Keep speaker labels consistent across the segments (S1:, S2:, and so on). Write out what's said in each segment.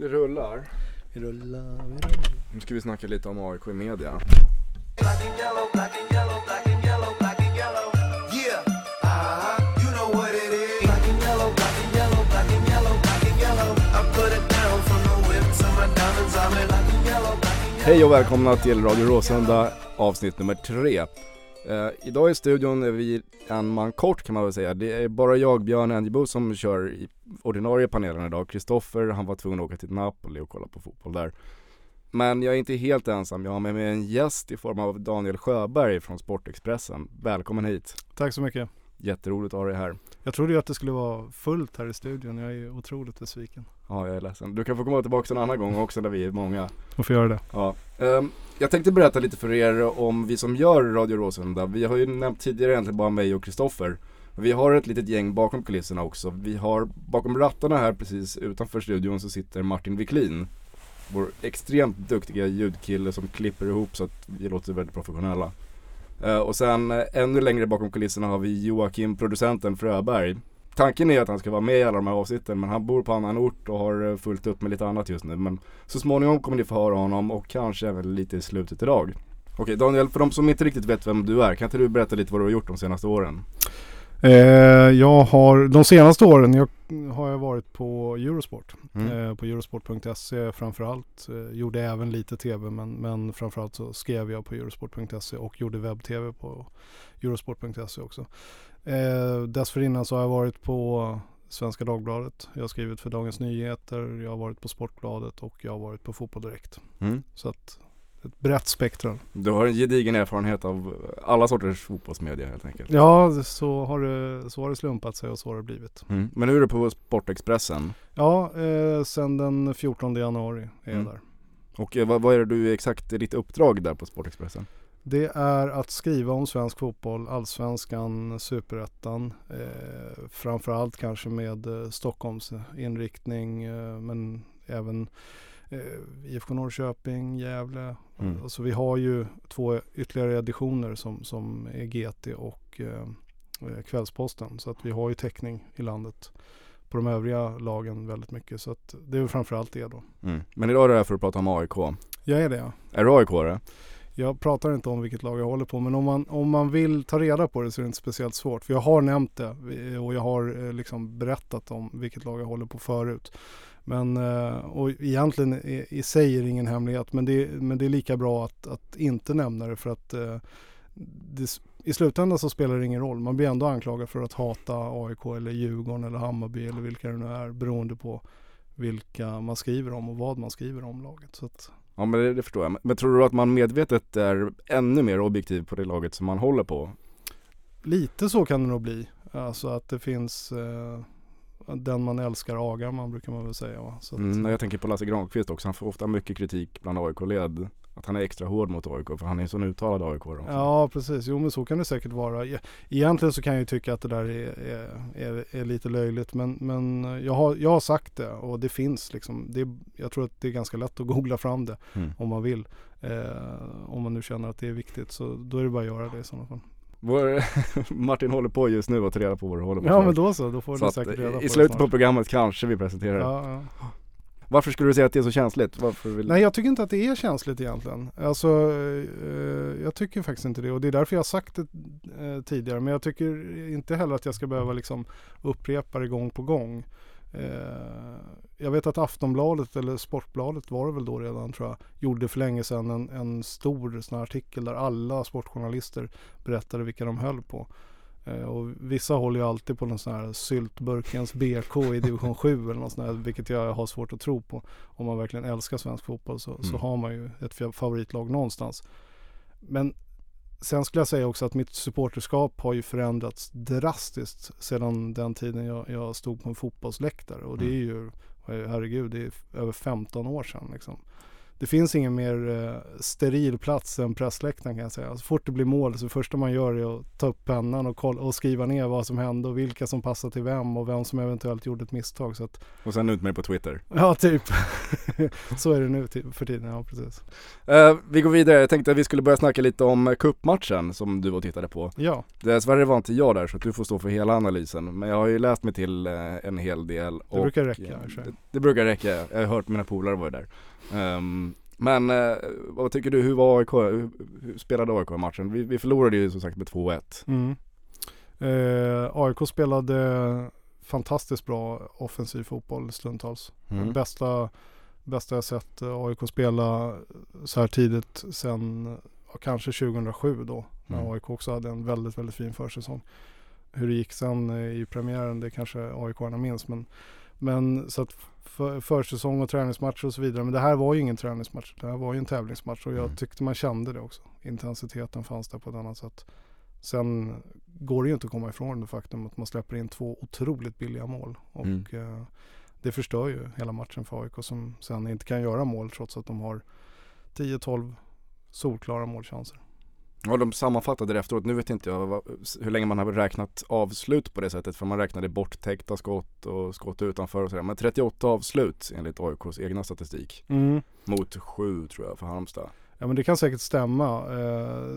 S1: Det rullar.
S2: Vi rullar, vi rullar.
S1: Nu ska vi snacka lite om AIK i media.
S3: Yellow.
S1: Hej och välkomna till Radio Råsunda avsnitt nummer tre. Eh, idag i studion är vi en man kort kan man väl säga. Det är bara jag, Björn Enjebo, som kör i ordinarie panelen idag. Kristoffer, han var tvungen att åka till Napoli och kolla på fotboll där. Men jag är inte helt ensam, jag har med mig en gäst i form av Daniel Sjöberg från Sportexpressen. Välkommen hit!
S2: Tack så mycket.
S1: Jätteroligt att ha dig här.
S2: Jag trodde ju att det skulle vara fullt här i studion. Jag är otroligt besviken.
S1: Ja, jag är ledsen. Du kan få komma tillbaka en annan gång också när vi är många.
S2: Jag får göra det.
S1: Ja. Ehm, jag tänkte berätta lite för er om vi som gör Radio Råsunda. Vi har ju nämnt tidigare egentligen bara mig och Kristoffer. Vi har ett litet gäng bakom kulisserna också. Vi har bakom rattarna här precis utanför studion så sitter Martin Wiklin. Vår extremt duktiga ljudkille som klipper ihop så att vi låter väldigt professionella. Eh, och sen eh, ännu längre bakom kulisserna har vi Joakim, producenten Fröberg. Tanken är att han ska vara med i alla de här avsnitten men han bor på annan ort och har eh, fullt upp med lite annat just nu. Men så småningom kommer ni få höra honom och kanske även lite i slutet idag. Okej Daniel, för de som inte riktigt vet vem du är, kan inte du berätta lite vad du har gjort de senaste åren?
S2: Eh, jag har, de senaste åren jag, har jag varit på Eurosport.
S1: Mm.
S2: Eh, på eurosport.se framförallt. Eh, gjorde även lite tv men, men framförallt så skrev jag på eurosport.se och gjorde webb-tv på eurosport.se också. Eh, dessförinnan så har jag varit på Svenska Dagbladet. Jag har skrivit för Dagens Nyheter, jag har varit på Sportbladet och jag har varit på Fotboll Direkt.
S1: Mm.
S2: Så att ett brett spektrum.
S1: Du har en gedigen erfarenhet av alla sorters fotbollsmedia helt enkelt.
S2: Ja, så har, det, så har det slumpat sig och så har det blivit.
S1: Mm. Men nu är du på Sportexpressen.
S2: Ja, eh, sen den 14 januari är jag
S1: Mm.
S2: där.
S1: Och eh, vad, vad är det du exakt, är ditt uppdrag där på Sportexpressen?
S2: Det är att skriva om svensk fotboll, allsvenskan, superettan. Eh, framförallt kanske med eh, Stockholms inriktning eh, men även eh, IFK Norrköping, Gävle.
S1: Mm.
S2: Alltså vi har ju två ytterligare editioner som, som är GT och eh, eh, Kvällsposten. Så att vi har ju täckning i landet på de övriga lagen väldigt mycket. Så att det är framförallt det då.
S1: Mm. Men idag är du här för att prata om AIK.
S2: Jag är det ja.
S1: Är du aik -are?
S2: Jag pratar inte om vilket lag jag håller på men om man, om man vill ta reda på det så är det inte speciellt svårt. För jag har nämnt det och jag har eh, liksom berättat om vilket lag jag håller på förut. Men, eh, och egentligen i, sig är det ingen hemlighet men det, men det är lika bra att, att inte nämna det för att eh, det, i slutändan så spelar det ingen roll. Man blir ändå anklagad för att hata AIK eller Djurgården eller Hammarby eller vilka det nu är beroende på vilka man skriver om och vad man skriver om laget. Så att,
S1: Ja men det, det förstår jag. Men- Men tror du att man medvetet är ännu mer objektiv på det laget som man håller på?
S2: Lite så kan det nog bli. Alltså att det finns eh, den man älskar agar man brukar man väl säga. Va? Att,
S1: Mm, jag tänker på Lasse Granqvist också. Han får ofta mycket kritik bland AIK-led. Att han är extra hård mot AIK för han är en sån uttalad aik också.
S2: Ja precis, jo men så kan det säkert vara. E- Egentligen så kan jag ju tycka att det där är, är, är, är lite löjligt men, men jag, har, jag har sagt det och det finns liksom. Det, jag tror att det är ganska lätt att googla fram det
S1: Mm.
S2: om man vill. Eh, om man nu känner att det är viktigt så då är det bara att göra det i sådana fall.
S1: Vår, Martin håller på just nu att ta reda på vad du håller på
S2: Ja men då så, då får
S1: Så
S2: du säkert reda på
S1: i slutet på programmet kanske vi presenterar.
S2: Ja, ja.
S1: Varför skulle du säga att det är så känsligt? Vill...
S2: Nej jag tycker inte att det är känsligt egentligen. Alltså eh, jag tycker faktiskt inte det och det är därför jag har sagt det eh, tidigare. Men jag tycker inte heller att jag ska behöva liksom upprepa det gång på gång. Eh, jag vet att Aftonbladet eller Sportbladet var det väl då redan tror jag. Gjorde för länge sedan en, en stor sån här artikel där alla sportjournalister berättade vilka de höll på. Eh, och vissa håller ju alltid på någon sån här syltburkens BK i division 7 eller något sånt här, vilket jag har svårt att tro på. Om man verkligen älskar svensk fotboll så, så
S1: Mm.
S2: har man ju ett fa- favoritlag någonstans. Men sen skulle jag säga också att mitt supporterskap har ju förändrats drastiskt sedan den tiden jag, jag stod på en fotbollsläktare. Och det är ju, herregud, det är över 15 år sedan liksom. Det finns ingen mer eh, steril plats än pressläktaren kan jag säga. Så fort det blir mål så det första man gör är att ta upp pennan och, kolla, och skriva ner vad som hände och vilka som passade till vem och vem som eventuellt gjorde ett misstag. Så att,
S1: Och sen ut med på Twitter.
S2: ja, typ. så är det nu för tiden, ja precis.
S1: Eh, vi går vidare, jag tänkte att vi skulle börja snacka lite om cupmatchen som du var och tittade på.
S2: Ja,
S1: Dessvärre var inte jag där så du får stå för hela analysen. Men jag har ju läst mig till eh, en hel del.
S2: det brukar räcka. sig.
S1: det, det brukar räcka, jag har hört mina polare vara där. Ehm, men eh, vad tycker du, hur var AIK, hur, hur spelade AIK matchen? Vi, vi förlorade ju som sagt med 2-1.
S2: Mm. Eh, AIK spelade fantastiskt bra offensiv fotboll stundtals.
S1: Mm.
S2: Bästa, bästa jag sett AIK spela så här tidigt sen kanske 2007 då. När
S1: Mm.
S2: AIK också hade en väldigt, väldigt fin försäsong. Hur det gick sen i premiären det kanske AIK-arna minns. Men, men så att för, försäsong och träningsmatcher och så vidare. Men det här var ju ingen träningsmatch. Det här var ju en tävlingsmatch och jag
S1: Mm.
S2: tyckte man kände det också. Intensiteten fanns där på ett annat sätt. Sen går det ju inte att komma ifrån det faktum att man släpper in två otroligt billiga mål. Och
S1: Mm.
S2: eh, det förstör ju hela matchen för AIK som sen inte kan göra mål trots att de har 10-12 solklara målchanser.
S1: Ja de sammanfattade det efteråt, nu vet inte jag vad, hur länge man har räknat avslut på det sättet för man räknade borttäckta skott och skott utanför och sådär. Men 38 avslut enligt AIKs egna statistik. Mot 7 tror jag för Halmstad.
S2: Ja men det kan säkert stämma. Eh,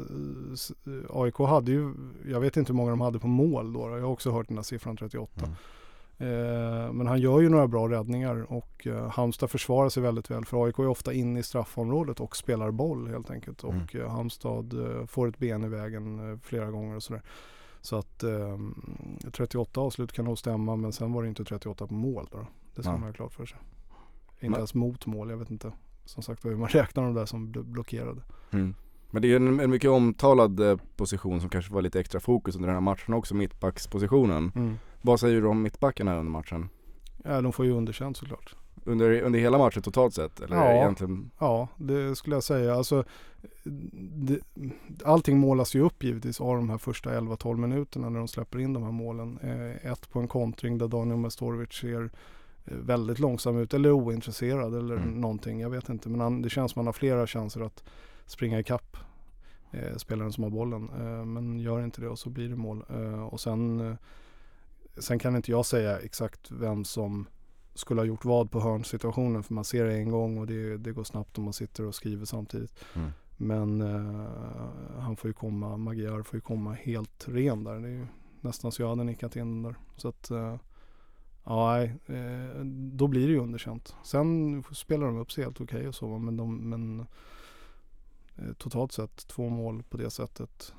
S2: AIK hade ju, jag vet inte hur många de hade på mål då. Jag har också hört den där siffran 38.
S1: Mm.
S2: Eh, men han gör ju några bra räddningar och eh, Halmstad försvarar sig väldigt väl. För AIK är ofta inne i straffområdet och spelar boll helt enkelt.
S1: Mm.
S2: Och eh, Halmstad får ett ben i vägen flera gånger och sådär. Så att eh, 38 avslut kan nog stämma men sen var det inte 38 på mål då. Det ska man ha klart för sig. Inte
S1: Men-
S2: ens mot mål, jag vet inte. Som sagt hur man räknar de där som bl- blockerade.
S1: Mm. Men det är ju en, en mycket omtalad position som kanske var lite extra fokus under den här matchen också, mittbackspositionen.
S2: Mm.
S1: Vad säger du om mittbackarna under matchen?
S2: Ja, de får ju underkänt såklart.
S1: Under, under hela matchen totalt sett? Eller
S2: Ja.
S1: egentligen?
S2: Ja, det skulle jag säga. Alltså, det, allting målas ju upp givetvis av de här första 11-12 minuterna när de släpper in de här målen. Eh, ett på en kontring där Daniel Mestorovic ser eh, väldigt långsam ut eller ointresserad eller
S1: Mm.
S2: någonting. Jag vet inte. Men han, det känns som att han har flera chanser att springa ikapp eh, spelaren som har bollen. Eh, men gör inte det och så blir det mål. Eh, och sen, eh, sen kan inte jag säga exakt vem som skulle ha gjort vad på hörnsituationen för man ser det en gång och det, det går snabbt om man sitter och skriver samtidigt.
S1: Mm.
S2: Men eh, han får ju komma, Magyar får ju komma helt ren där. Det är ju nästan så jag hade nickat in där. Så att eh, ja, eh, då blir det ju underkänt. Sen spelar de upp sig helt okej och så men, de, men eh, totalt sett två mål på det sättet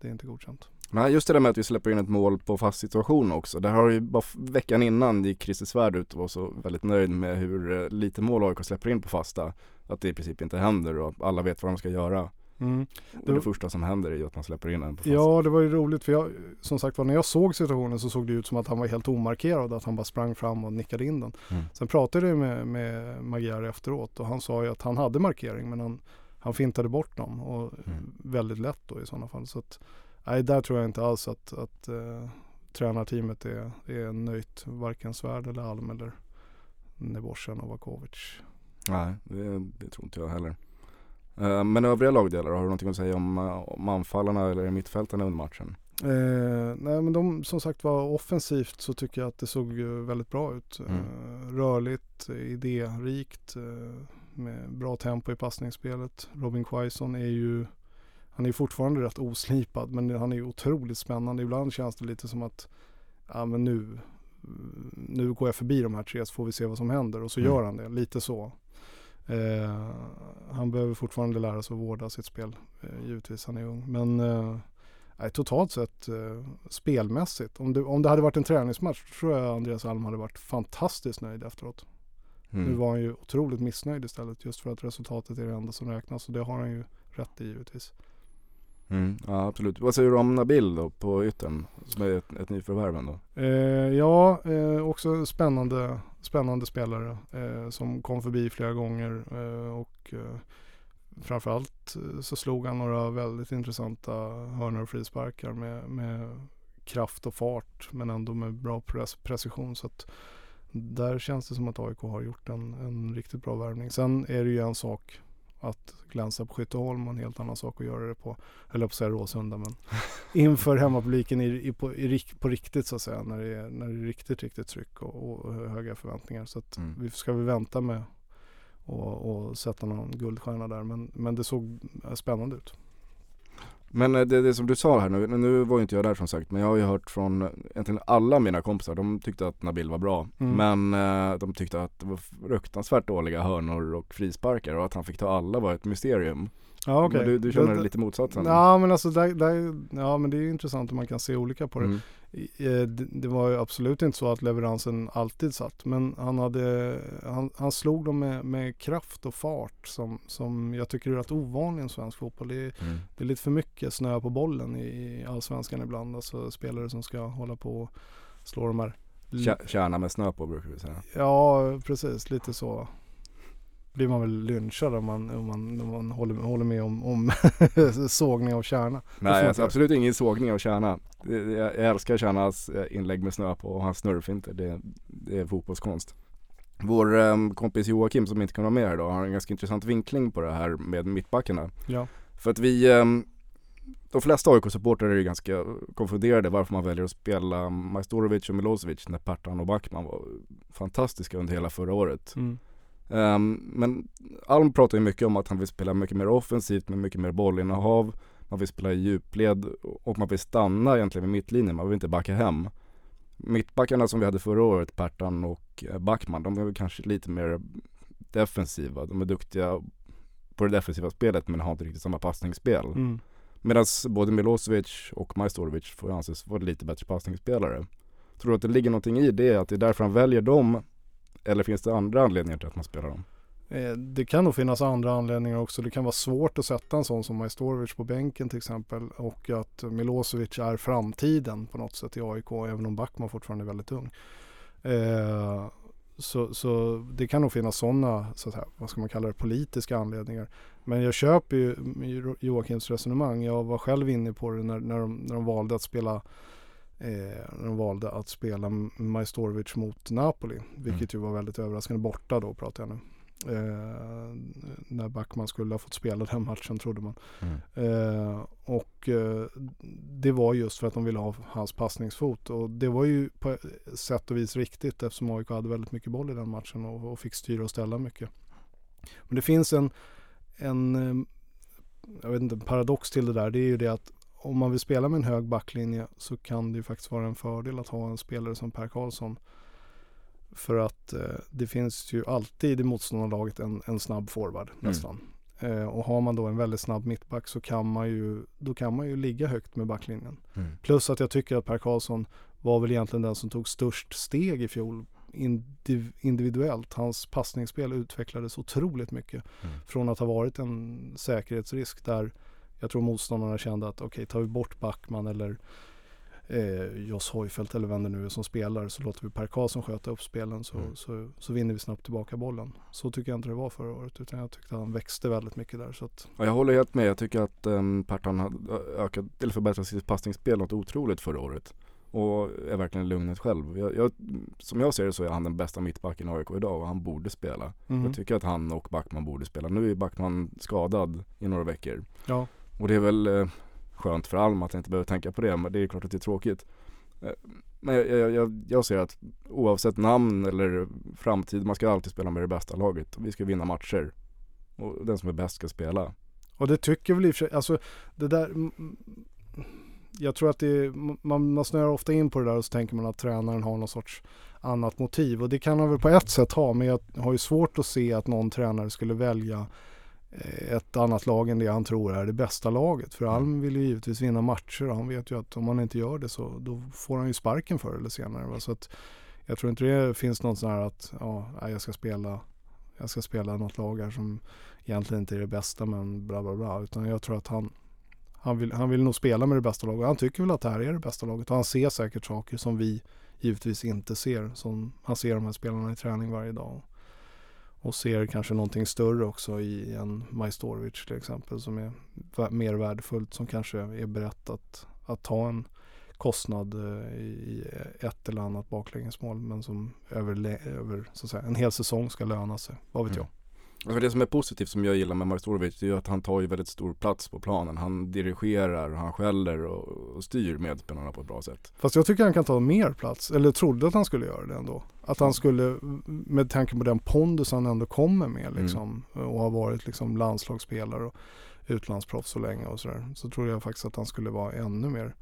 S2: det är inte godkänt.
S1: Nej just det där med att vi släpper in ett mål på fast situation också. Det har ju bara veckan innan gick Christer Svärd ut och var så väldigt nöjd med hur eh, lite mål AIK släpper in på fasta. Att det i princip inte händer och alla vet vad de ska göra. Och det,
S2: var-
S1: första som händer är ju att man släpper in en på fast.
S2: Ja, det var ju roligt för jag, som sagt var när jag såg situationen så såg det ut som att han var helt omarkerad, att han bara sprang fram och nickade in den.
S1: Mm.
S2: Sen pratade jag med, med Magyar efteråt och han sa ju att han hade markering men han, han fintade bort dem och
S1: Mm.
S2: väldigt lätt då i sådana fall. Så att, nej, där tror jag inte alls att, att eh, tränarteamet är, är nöjt, varken Svärd eller Alm eller Nebojsa Novakovic.
S1: Nej, det, det tror inte jag heller. Eh, Men övriga lagdelar, har du någonting att säga om, eh, om anfallarna eller mittfältarna under matchen?
S2: Eh, nej men de som sagt var offensivt så tycker jag att det såg väldigt bra ut.
S1: Mm.
S2: Eh, rörligt, idérikt, med bra tempo i passningsspelet. Robin Quaison är ju han är fortfarande rätt oslipad men han är otroligt spännande. Ibland känns det lite som att ja men nu nu går jag förbi de här tre så får vi se vad som händer och så
S1: Mm.
S2: gör han det, lite så. Eh, han behöver fortfarande lära sig att vårda sitt spel, eh, givetvis han är ung. Men eh, totalt sett eh, spelmässigt. Om det, om det hade varit en träningsmatch tror jag Andreas Alm hade varit fantastiskt nöjd efteråt. Nu
S1: Mm.
S2: var han ju otroligt missnöjd istället just för att resultatet är det enda som räknas och det har han ju rätt i givetvis.
S1: Mm. Ja absolut. Vad säger du om Nabil då på yttern? Som är ett, ett nyförvärv ändå?
S2: Eh, ja, eh, också spännande, spännande spelare eh, som kom förbi flera gånger eh, och eh, framförallt eh, så slog han några väldigt intressanta hörnor och frisparkar med, med kraft och fart men ändå med bra pres, precision. Så att, Där känns det som att AIK har gjort en, en riktigt bra värvning. Sen är det ju en sak att glänsa på Skytteholm och en helt annan sak att göra det på, eller på att säga Råsunda, men inför hemmapubliken i, i, på, i, på riktigt så att säga, när det är, när det är riktigt, riktigt tryck och, och höga förväntningar. Så att
S1: Mm.
S2: vi ska vi vänta med och, och sätta någon guldstjärna där, men, men det såg eh, spännande ut.
S1: Men eh, det, det som du sa här nu, nu var ju inte jag där som sagt men jag har ju hört från egentligen alla mina kompisar, de tyckte att Nabil var bra.
S2: Mm.
S1: Men eh, de tyckte att det var fruktansvärt dåliga hörnor och frisparkar och att han fick ta alla var ett mysterium.
S2: Ja okej.
S1: Men du, du känner
S2: Det-
S1: lite motsatsen?
S2: Ja men alltså där, där, ja men det är ju intressant om man kan se olika på det.
S1: Mm.
S2: Eh, Det, var ju absolut inte så att leveransen alltid satt men han hade, han, han slog dem med, med kraft och fart som, som jag tycker är rätt ovanlig i svensk fotboll. Det är,
S1: Mm.
S2: det är lite för mycket snö på bollen i, i allsvenskan ibland. Alltså spelare som ska hålla på och slå de här.
S1: Kä- Kärna med snö på brukar vi säga.
S2: Ja precis, lite så blir man väl lynchad om man, om man, om man håller, håller med om, om sågning av kärna.
S1: Nej alltså, absolut ingen sågning av Kärna. Jag älskar Kärnas eh, inlägg med snö på och hans snurrfinter. Det, det är fotbollskonst. Vår um, kompis Joakim som inte kan vara med här idag har en ganska intressant vinkling på det här med mittbackarna.
S2: Ja.
S1: För att vi, ehm, de flesta AIK-supportrar är ju ganska konfunderade varför man väljer att spela Majstorovic och Milosevic när Pertan och Backman var fantastiska under hela förra året.
S2: Mm.
S1: Ehm, men Alm pratar ju mycket om att han vill spela mycket mer offensivt med mycket mer bollinnehav. Man vill spela i djupled och man vill stanna egentligen vid mittlinjen, man vill inte backa hem. Mittbackarna som vi hade förra året, Pertan och eh, Backman, de är kanske lite mer defensiva. De är duktiga på det defensiva spelet men har inte riktigt samma passningsspel.
S2: Mm.
S1: Medan både Milosevic och Majstorovic får anses vara lite bättre passningsspelare. Tror du att det ligger någonting i det, att det är därför han väljer dem? Eller finns det andra anledningar till att man spelar dem?
S2: Eh, Det kan nog finnas andra anledningar också. Det kan vara svårt att sätta en sån som Majstorovic på bänken till exempel. Och att Milosevic är framtiden på något sätt i AIK. Även om Backman fortfarande är väldigt ung. Eh, så, så det kan nog finnas sådana, så säga, vad ska man kalla det, politiska anledningar. Men jag köper ju Jo- Joakims resonemang. Jag var själv inne på det när, när, de, när de valde att spela eh, när de valde att spela Majstorovic mot Napoli. Vilket ju var väldigt överraskande borta då pratar jag nu. Eh, när Backman skulle ha fått spela den matchen trodde man. Eh, och eh, det var just för att de ville ha hans passningsfot. Och det var ju på sätt och vis riktigt eftersom AIK hade väldigt mycket boll i den matchen och, och fick styra och ställa mycket. Men det finns en, en, eh, jag vet inte, paradox till det där. Det är ju det att om man vill spela med en hög backlinje så kan det ju faktiskt vara en fördel att ha en spelare som Per Karlsson. För att eh, det finns ju alltid i motståndarlaget en, en snabb forward nästan. Eh, och har man då en väldigt snabb mittback så kan man ju, då kan man ju ligga högt med backlinjen. Plus att jag tycker att Per Karlsson var väl egentligen den som tog störst steg i fjol indiv- individuellt. Hans passningsspel utvecklades otroligt mycket.
S1: Mm.
S2: Från att ha varit en säkerhetsrisk där jag tror motståndarna kände att okej, tar vi bort Backman eller eh, Jos Hojfeldt eller vem det nu är som spelar så låter vi Per Karlsson sköta upp spelen så,
S1: Mm.
S2: så, så vinner vi snabbt tillbaka bollen. Så tycker jag inte det var förra året utan jag tyckte han växte väldigt mycket där. Så att,
S1: Ja, jag håller helt med. Jag tycker att um, Pertan hade ökat, eller förbättrat sitt passningsspel något otroligt förra året. Och är verkligen lugnet själv. Jag, jag, som jag ser det så är han den bästa mittbacken i AIK idag och han borde spela.
S2: Mhm.
S1: Jag tycker att han och Backman borde spela. Nu är Backman skadad i några veckor.
S2: ja.
S1: Och det är väl eh, skönt för Alm att inte behöva tänka på det. Men det är klart att det är tråkigt. Eh, men jag, jag, jag, jag ser att oavsett namn eller framtid, man ska alltid spela med det bästa laget. Vi ska vinna matcher. Och den som är bäst ska spela.
S2: Och det tycker väl i och för sig, alltså det där Jag tror att det är, man, man snöar ofta in på det där och så tänker man att tränaren har någon sorts annat motiv och det kan han väl på ett sätt ha men jag har ju svårt att se att någon tränare skulle välja ett annat lag än det han tror är det bästa laget. För Alm vill ju givetvis vinna matcher och han vet ju att om han inte gör det så då får han ju sparken förr eller senare. Va? Så att jag tror inte det finns något sån här att ja, jag ska spela jag ska spela något lag här som egentligen inte är det bästa men bla bla bla. Utan jag tror att han, han, vill, han vill nog spela med det bästa laget. Han tycker väl att det här är det bästa laget och han ser säkert saker som vi givetvis inte ser. Som han ser de här spelarna i träning varje dag. Och ser kanske någonting större också i en Majstorovic till exempel som är mer värdefullt som kanske är berett att, att ta en kostnad eh, i ett eller annat baklängesmål men som över, över så att säga, en hel säsong ska löna sig. Vad vet
S1: Mm.
S2: jag.
S1: Alltså det som är positivt som jag gillar med Majstorovic det är att han tar ju väldigt stor plats på planen. Han dirigerar, och han skäller och, och styr medspelarna på ett bra sätt.
S2: Fast jag tycker han kan ta mer plats, eller trodde att han skulle göra det ändå. Att han skulle, med tanke på den pondus han ändå kommer med liksom, och har varit liksom landslagsspelare och utlandsproffs så länge och sådär. Så tror jag faktiskt att han skulle vara ännu mer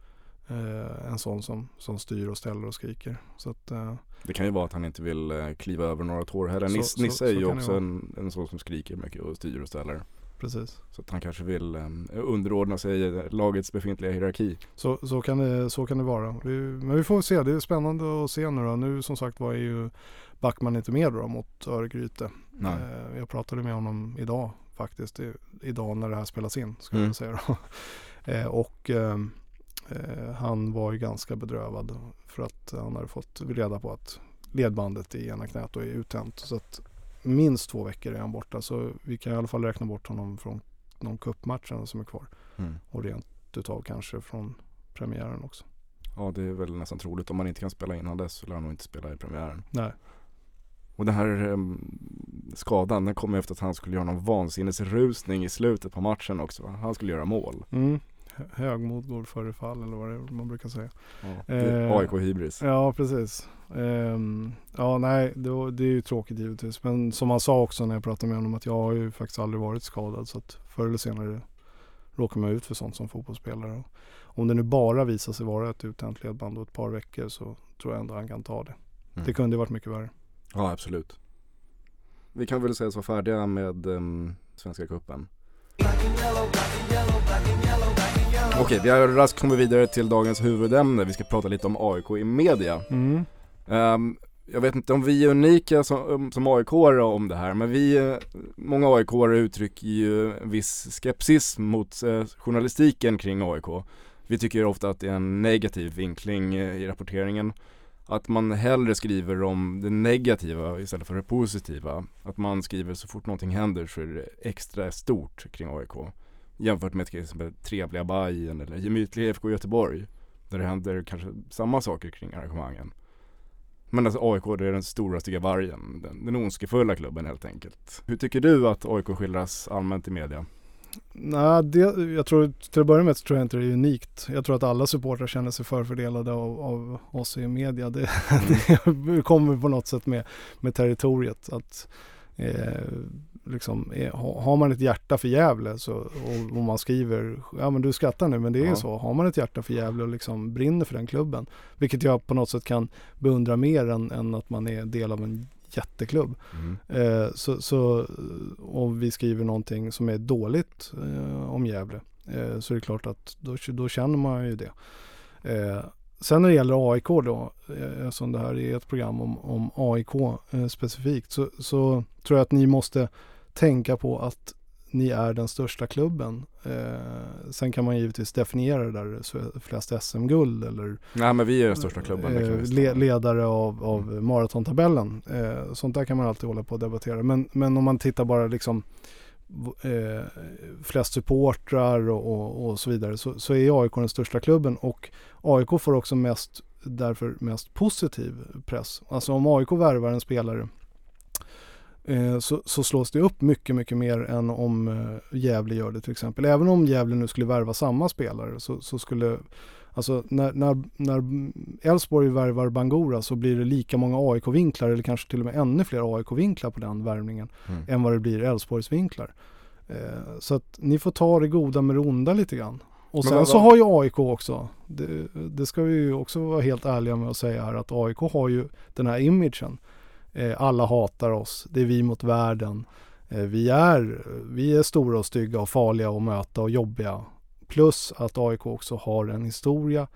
S2: eh, en sån som, som styr och ställer och skriker. Så att, eh,
S1: Det kan ju vara att han inte vill eh, kliva över några tår heller.
S2: Så-
S1: Nis, Nisse är ju också en, en sån som skriker mycket och styr och ställer.
S2: precis.
S1: Så att han kanske vill eh, underordna sig eh, lagets befintliga hierarki.
S2: Så, så, kan det, så kan det vara. Men vi får se, det är spännande att se nu då. Nu som sagt var är ju Backman inte med då mot Örgryte.
S1: Nej.
S2: Eh, jag pratade med honom idag faktiskt. Idag när det här spelas in ska
S1: Mm.
S2: jag säga då. och eh, han var ju ganska bedrövad för att han hade fått reda på att ledbandet i ena knät är uttänt. Så att minst två veckor är han borta. Så vi kan i alla fall räkna bort honom från någon cupmatchen som är kvar.
S1: Mm.
S2: Och rent utav kanske från premiären också.
S1: Ja det är väl nästan troligt. Om man inte kan spela innan dess så lär han nog inte spela i premiären.
S2: Nej.
S1: Och den här eh, skadan den kom efter att han skulle göra någon vansinnesrusning i slutet på matchen också. Han skulle göra mål.
S2: Mm. Hö- Högmod går före fall eller vad det är man brukar säga.
S1: Ja,
S2: Eh,
S1: AIK hybris.
S2: Ja, precis. Ehm, ja, nej, det, det är ju tråkigt givetvis. Men som han sa också när jag pratade med honom att jag har ju faktiskt aldrig varit skadad. Så att förr eller senare råkar man ut för sånt som fotbollsspelare. Och om det nu bara visar sig vara ett uttänt ledband och ett par veckor så tror jag ändå han kan ta det.
S1: Mm.
S2: Det kunde ju varit mycket värre.
S1: Ja absolut. Vi kan väl säga oss vara färdiga med um, Svenska cupen. Okej, vi har raskt kommit vidare till dagens huvudämne. Vi ska prata lite om AIK i media.
S2: Mm.
S1: Ehm, jag vet inte om vi är unika som, som aik om det här, men vi, eh, många aik uttrycker ju viss skepsis mot eh, journalistiken kring AIK. Vi tycker ofta att det är en negativ vinkling eh, i rapporteringen. Att man hellre skriver om det negativa istället för det positiva. Att man skriver så fort någonting händer så är det extra stort kring AIK. Jämfört med till exempel trevliga Bajen eller gemytliga IFK Göteborg. Där det händer kanske samma saker kring arrangemangen. Men alltså AIK det är den stora stygga vargen, den, den ondskefulla klubben helt enkelt. Hur tycker du att AIK skildras allmänt i media?
S2: Nej, det, jag tror till att börja med så tror jag inte det är unikt. Jag tror att alla supportrar känner sig förfördelade av, av oss i media. Det, det kommer på något sätt med, med territoriet. Att, eh, liksom, ha- har man ett hjärta för Gävle så, och, och man skriver, ja men du skrattar nu men det är
S1: Ja.
S2: så. Har man ett hjärta för Gävle och liksom brinner för den klubben, vilket jag på något sätt kan beundra mer än, än att man är del av en jätteklubb.
S1: Mm.
S2: Eh, så, så om vi skriver någonting som är dåligt eh, om Gävle eh, så är det klart att då, då känner man ju det. Eh, sen när det gäller AIK då, eh, som det här är ett program om, om AIK eh, specifikt, så, så tror jag att ni måste tänka på att ni är den största klubben. Eh, sen kan man givetvis definiera det där flest SM-guld eller
S1: Nej men vi är den största klubben.
S2: eh, le, ledare av, av maratontabellen. Eh, sånt där kan man alltid hålla på och debattera. Men, men om man tittar bara liksom eh, flest supportrar och, och, och så vidare så, så är AIK den största klubben och AIK får också mest därför mest positiv press. Alltså om AIK värvar en spelare så, så slås det upp mycket, mycket mer än om eh, Gävle gör det till exempel. Även om Gävle nu skulle värva samma spelare så, så skulle Alltså när, när, när Elfsborg värvar Bangura så blir det lika många AIK-vinklar eller kanske till och med ännu fler AIK-vinklar på den värvningen
S1: Mm.
S2: än vad det blir Elfsborgs-vinklar. Eh, så att ni får ta det goda med det onda lite grann. Och sen
S1: vad-
S2: så har ju AIK också, det, det ska vi ju också vara helt ärliga med att säga här, att AIK har ju den här imagen. Eh, alla hatar oss, det är vi mot världen. Eh, vi, är, vi är stora och stygga och farliga att möta och jobbiga. Plus att AIK också har en historia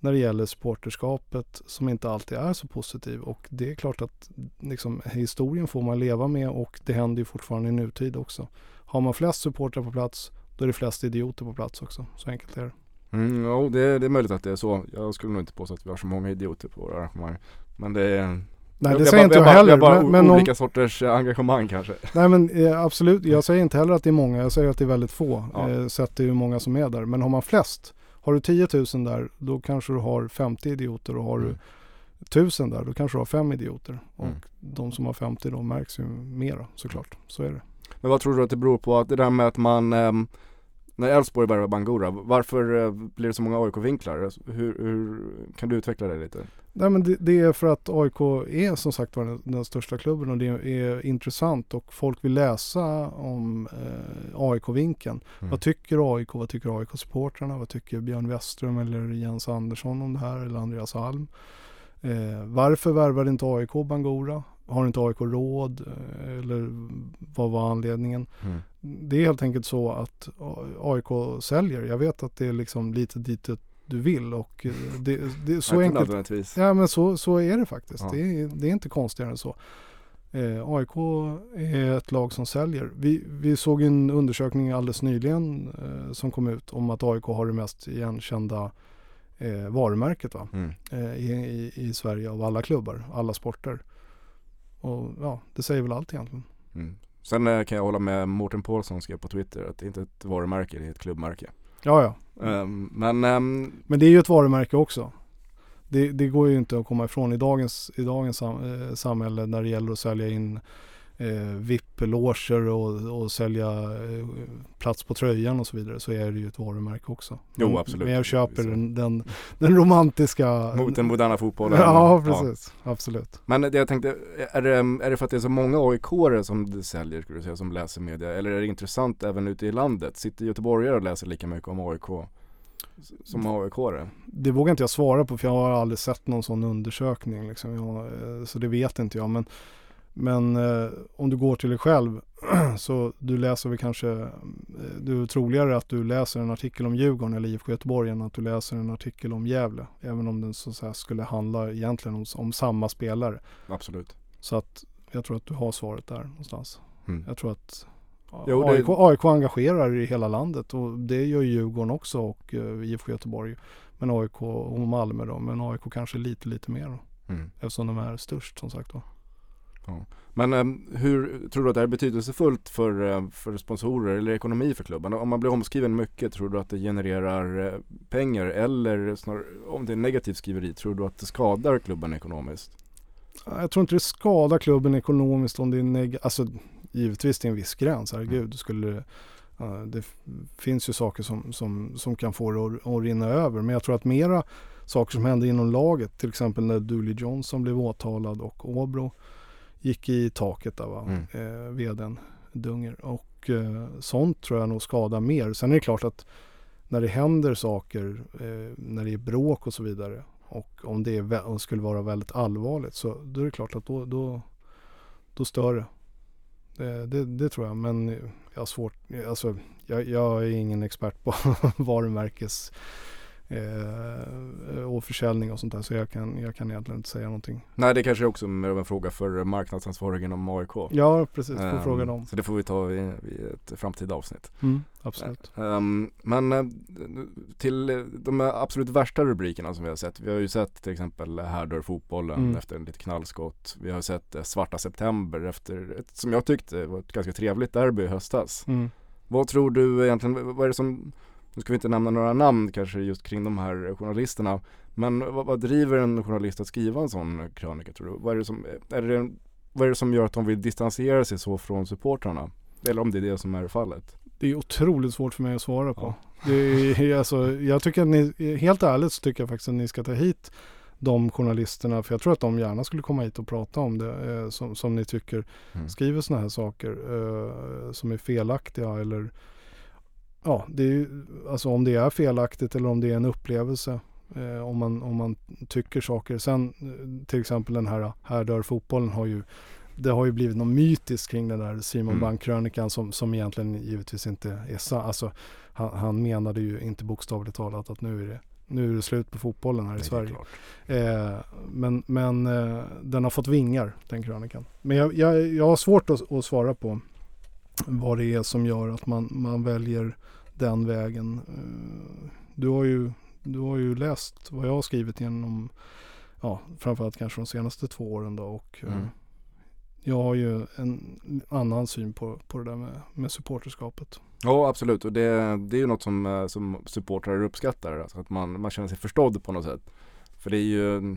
S2: när det gäller supporterskapet som inte alltid är så positiv. Och det är klart att liksom, historien får man leva med och det händer ju fortfarande i nutid också. Har man flest supportrar på plats, då är det flest idioter på plats också. Så enkelt är det.
S1: Mm, jo, det, det är möjligt att det är så. Jag skulle nog inte påstå att vi har så många idioter på våra arrangemang. Men det är...
S2: Nej, det säger
S1: bara-
S2: inte jag
S1: bara-
S2: heller.
S1: Har bara
S2: Men, men om,
S1: olika sorters eh, engagemang kanske.
S2: nej men eh, absolut, jag säger inte heller att det är många. Jag säger att det är väldigt få.
S1: Ja.
S2: Eh, sett till hur många som är där. Men har man flest Har du 10 000 där då kanske du har 50 idioter och har
S1: Mm.
S2: du 1000 där då kanske du har 5 idioter. Och
S1: Mm.
S2: de som har 50 då märks ju mera såklart. Så är det.
S1: Men vad tror du att det beror på att det där med att man ehm, när Elfsborg värvar Bangura, varför eh, blir det så många AIK-vinklar? Alltså, Hur, hur, kan du utveckla det lite?
S2: Nej men det, det är för att AIK är som sagt var den, den största klubben och det är intressant och folk vill läsa om eh, AIK-vinkeln.
S1: Mm.
S2: Vad tycker AIK? Vad tycker AIK-supportrarna? Vad tycker Björn Westström eller Jens Andersson om det här eller Andreas Alm? Eh, varför värvade inte AIK Bangura? Har inte AIK råd? Eh, eller vad var anledningen?
S1: Mm.
S2: Det är helt enkelt så att AIK säljer. Jag vet att det är liksom lite dit du vill och eh, det, det, så
S1: Inte
S2: enkelt. Ja men så, så är det faktiskt.
S1: Ja.
S2: Det, är, det är inte konstigare än så. Eh, AIK är ett lag som säljer. Vi, vi såg en undersökning alldeles nyligen eh, som kom ut om att AIK har det mest igenkända eh, varumärket va?
S1: Mm.
S2: Eh, i, i, i Sverige av alla klubbar, alla sporter. Och ja, det säger väl allt egentligen.
S1: Mm. Sen eh, kan jag hålla med Mårten Paulsson skrev på Twitter att det inte är ett varumärke, det är ett klubbmärke.
S2: Ja, ja.
S1: Ehm, men ehm,
S2: Men det är ju ett varumärke också. Det, det går ju inte att komma ifrån i dagens, i dagens sam, eh, samhälle när det gäller att sälja in eh, VIP-loger och, och sälja eh, plats på tröjan och så vidare så är det ju ett varumärke också.
S1: Jo, absolut.
S2: Men jag köper den, den, den romantiska...
S1: mot den moderna fotbollen.
S2: Ja, precis. Absolut.
S1: Men det jag tänkte, är det, är det för att det är så många aik som det säljer, skulle du säga, som läser media? Eller är det intressant även ute i landet? Sitter göteborgare och läser lika mycket om AIK som AIK-are?
S2: Det vågar inte jag svara på för jag har aldrig sett någon sån undersökning. Liksom. Jag, eh, så det vet inte jag. Men, men eh, om du går till dig själv så du läser väl kanske, eh, det är troligare att du läser en artikel om Djurgården eller IFK Göteborg än att du läser en artikel om Gävle. Även om den så att säga, skulle handla egentligen om, om samma spelare.
S1: Absolut.
S2: Så att jag tror att du har svaret där någonstans.
S1: Mm.
S2: Jag tror att
S1: Jo, det-
S2: AIK, AIK engagerar i hela landet och det gör Djurgården också och uh, IFK Göteborg. Men AIK och Malmö då. Men AIK kanske lite, lite mer då.
S1: Mm.
S2: Eftersom de är störst som sagt då.
S1: Men um, hur tror du att det är betydelsefullt för, eh, för sponsorer eller ekonomi för klubben? Om man blir omskriven mycket, tror du att det genererar eh, pengar? Eller snar, om det är negativt skriveri, tror du att det skadar klubben ekonomiskt?
S2: Jag tror inte det skadar klubben ekonomiskt om det är negativt. Alltså givetvis till en viss gräns. Herregud, det skulle det finns ju saker som, som, som kan få det att, att rinna över. Men jag tror att mera saker som händer inom laget. Till exempel när Dooley Johnson blev åtalad och Åbro gick i taket där va.
S1: Mm.
S2: Eh, vdn Dunger. Och eh, sånt tror jag nog skadar mer. Sen är det klart att när det händer saker, eh, när det är bråk och så vidare. Och om det är, om det skulle vara väldigt allvarligt så då är det klart att då, då, då stör det. Det, det. det tror jag. Men jag har svårt, alltså jag, jag är ingen expert på varumärkes eh, och försäljning och sånt där. Så jag kan, jag kan egentligen inte säga någonting.
S1: Nej, det kanske också är mer av en fråga för marknadsansvarig inom AIK.
S2: Ja, precis. Får
S1: Ehm,
S2: fråga dem.
S1: Så det får vi ta i, i ett framtida avsnitt.
S2: Mm, absolut.
S1: Ehm, men eh, till de absolut värsta rubrikerna som vi har sett. Vi har ju sett till exempel Här dör fotbollen
S2: Mm.
S1: efter en lite knallskott. Vi har sett eh, Svarta september efter ett, som jag tyckte var ett ganska trevligt derby i höstas.
S2: Mm.
S1: Vad tror du egentligen, vad är det som, nu ska vi inte nämna några namn kanske just kring de här journalisterna. Men vad, vad driver en journalist att skriva en sån krönika tror du? Vad är det som, är det, vad är det som gör att de vill distansera sig så från supportrarna? Eller om det är det som är fallet.
S2: Det är otroligt svårt för mig att svara på. Det är, alltså, jag tycker att ni, helt ärligt så tycker jag faktiskt att ni ska ta hit de journalisterna. För jag tror att de gärna skulle komma hit och prata om det. Eh, som, som ni tycker
S1: Mm.
S2: skriver sådana här saker eh, som är felaktiga. Eller ja, det är, ju- alltså om det är felaktigt eller om det är en upplevelse. Eh, om, man, om man tycker saker. Sen eh, till exempel den här Här dör fotbollen har ju det har ju blivit något mytiskt kring den där Simon
S1: Mm.
S2: Bank-krönikan som, som egentligen givetvis inte är sann. Alltså, han, han menade ju inte bokstavligt talat att nu är det, nu är det slut på fotbollen här i
S1: Nej,
S2: Sverige. Eh, men men eh, den har fått vingar, den krönikan. Men jag, jag, jag har svårt att, att svara på vad det är som gör att man, man väljer den vägen. Eh, du, har ju, du har ju läst vad jag har skrivit genom, ja, framförallt kanske de senaste två åren då. Och, eh,
S1: Mm.
S2: jag har ju en annan syn på, på det där med, med supporterskapet.
S1: Ja absolut och det, det är ju något som, eh, som supportrar uppskattar. Alltså att man, man känner sig förstådd på något sätt. För det är ju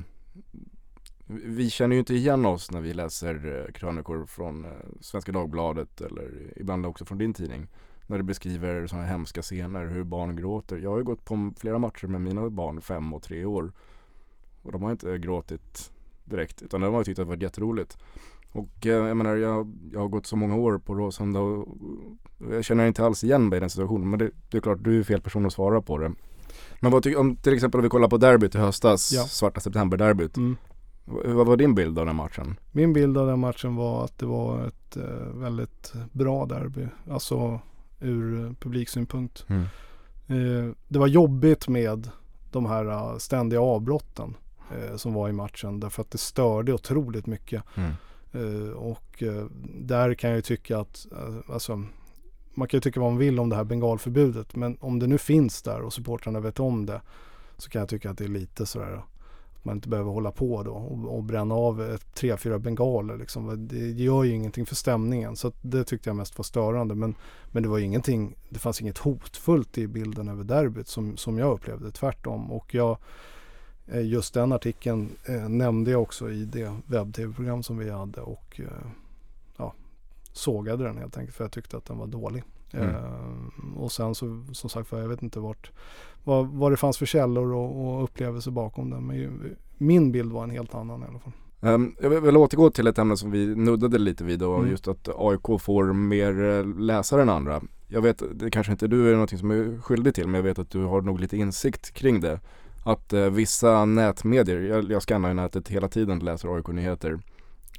S1: Vi känner ju inte igen oss när vi läser krönikor från Svenska Dagbladet eller ibland också från din tidning. När det beskriver sådana hemska scener, hur barn gråter. Jag har ju gått på flera matcher med mina barn, fem och tre år. Och de har inte gråtit direkt utan de har tyckt att det varit jätteroligt. Och eh, jag menar jag, jag har gått så många år på Råsunda och, och jag känner inte alls igen mig i den situationen. Men det, det är klart, du är fel person att svara på det. Men vad tycker om till exempel om vi kollar på derbyt i höstas,
S2: Ja.
S1: svarta september-derbyt.
S2: Mm.
S1: Vad var din bild av den matchen?
S2: Min bild av den matchen var att det var ett eh, väldigt bra derby. Alltså ur eh, publiksynpunkt. Eh, det var jobbigt med de här eh, ständiga avbrotten eh, som var i matchen. Därför att det störde otroligt mycket.
S1: Mm.
S2: Eh, och eh, där kan jag ju tycka att, alltså, man kan ju tycka vad man vill om det här bengalförbudet. Men om det nu finns där och supportrarna vet om det. Så kan jag tycka att det är lite sådär man inte behöver hålla på då och, och bränna av tre, fyra bengaler liksom. Det gör ju ingenting för stämningen. Så det tyckte jag mest var störande. Men, men det var ingenting, det fanns inget hotfullt i bilden över derbyt som, som jag upplevde, tvärtom. Och jag, eh, just den artikeln eh, nämnde jag också i det webb-tv-program som vi hade och eh, ja, sågade den helt enkelt för jag tyckte att den var dålig.
S1: Mm.
S2: Eh, och sen så som sagt var jag vet inte vart vad, vad det fanns för källor och, och upplevelser bakom den. Men ju, min bild var en helt annan i alla fall.
S1: Um, jag vill, återgå till ett ämne som vi nuddade lite vid och
S2: Mm.
S1: just att AIK får mer eh, läsare än andra. Jag vet, det kanske inte du är någonting som är skyldig till men jag vet att du har nog lite insikt kring det. Att eh, vissa nätmedier, jag, jag skannar ju nätet hela tiden och läser AIK-nyheter.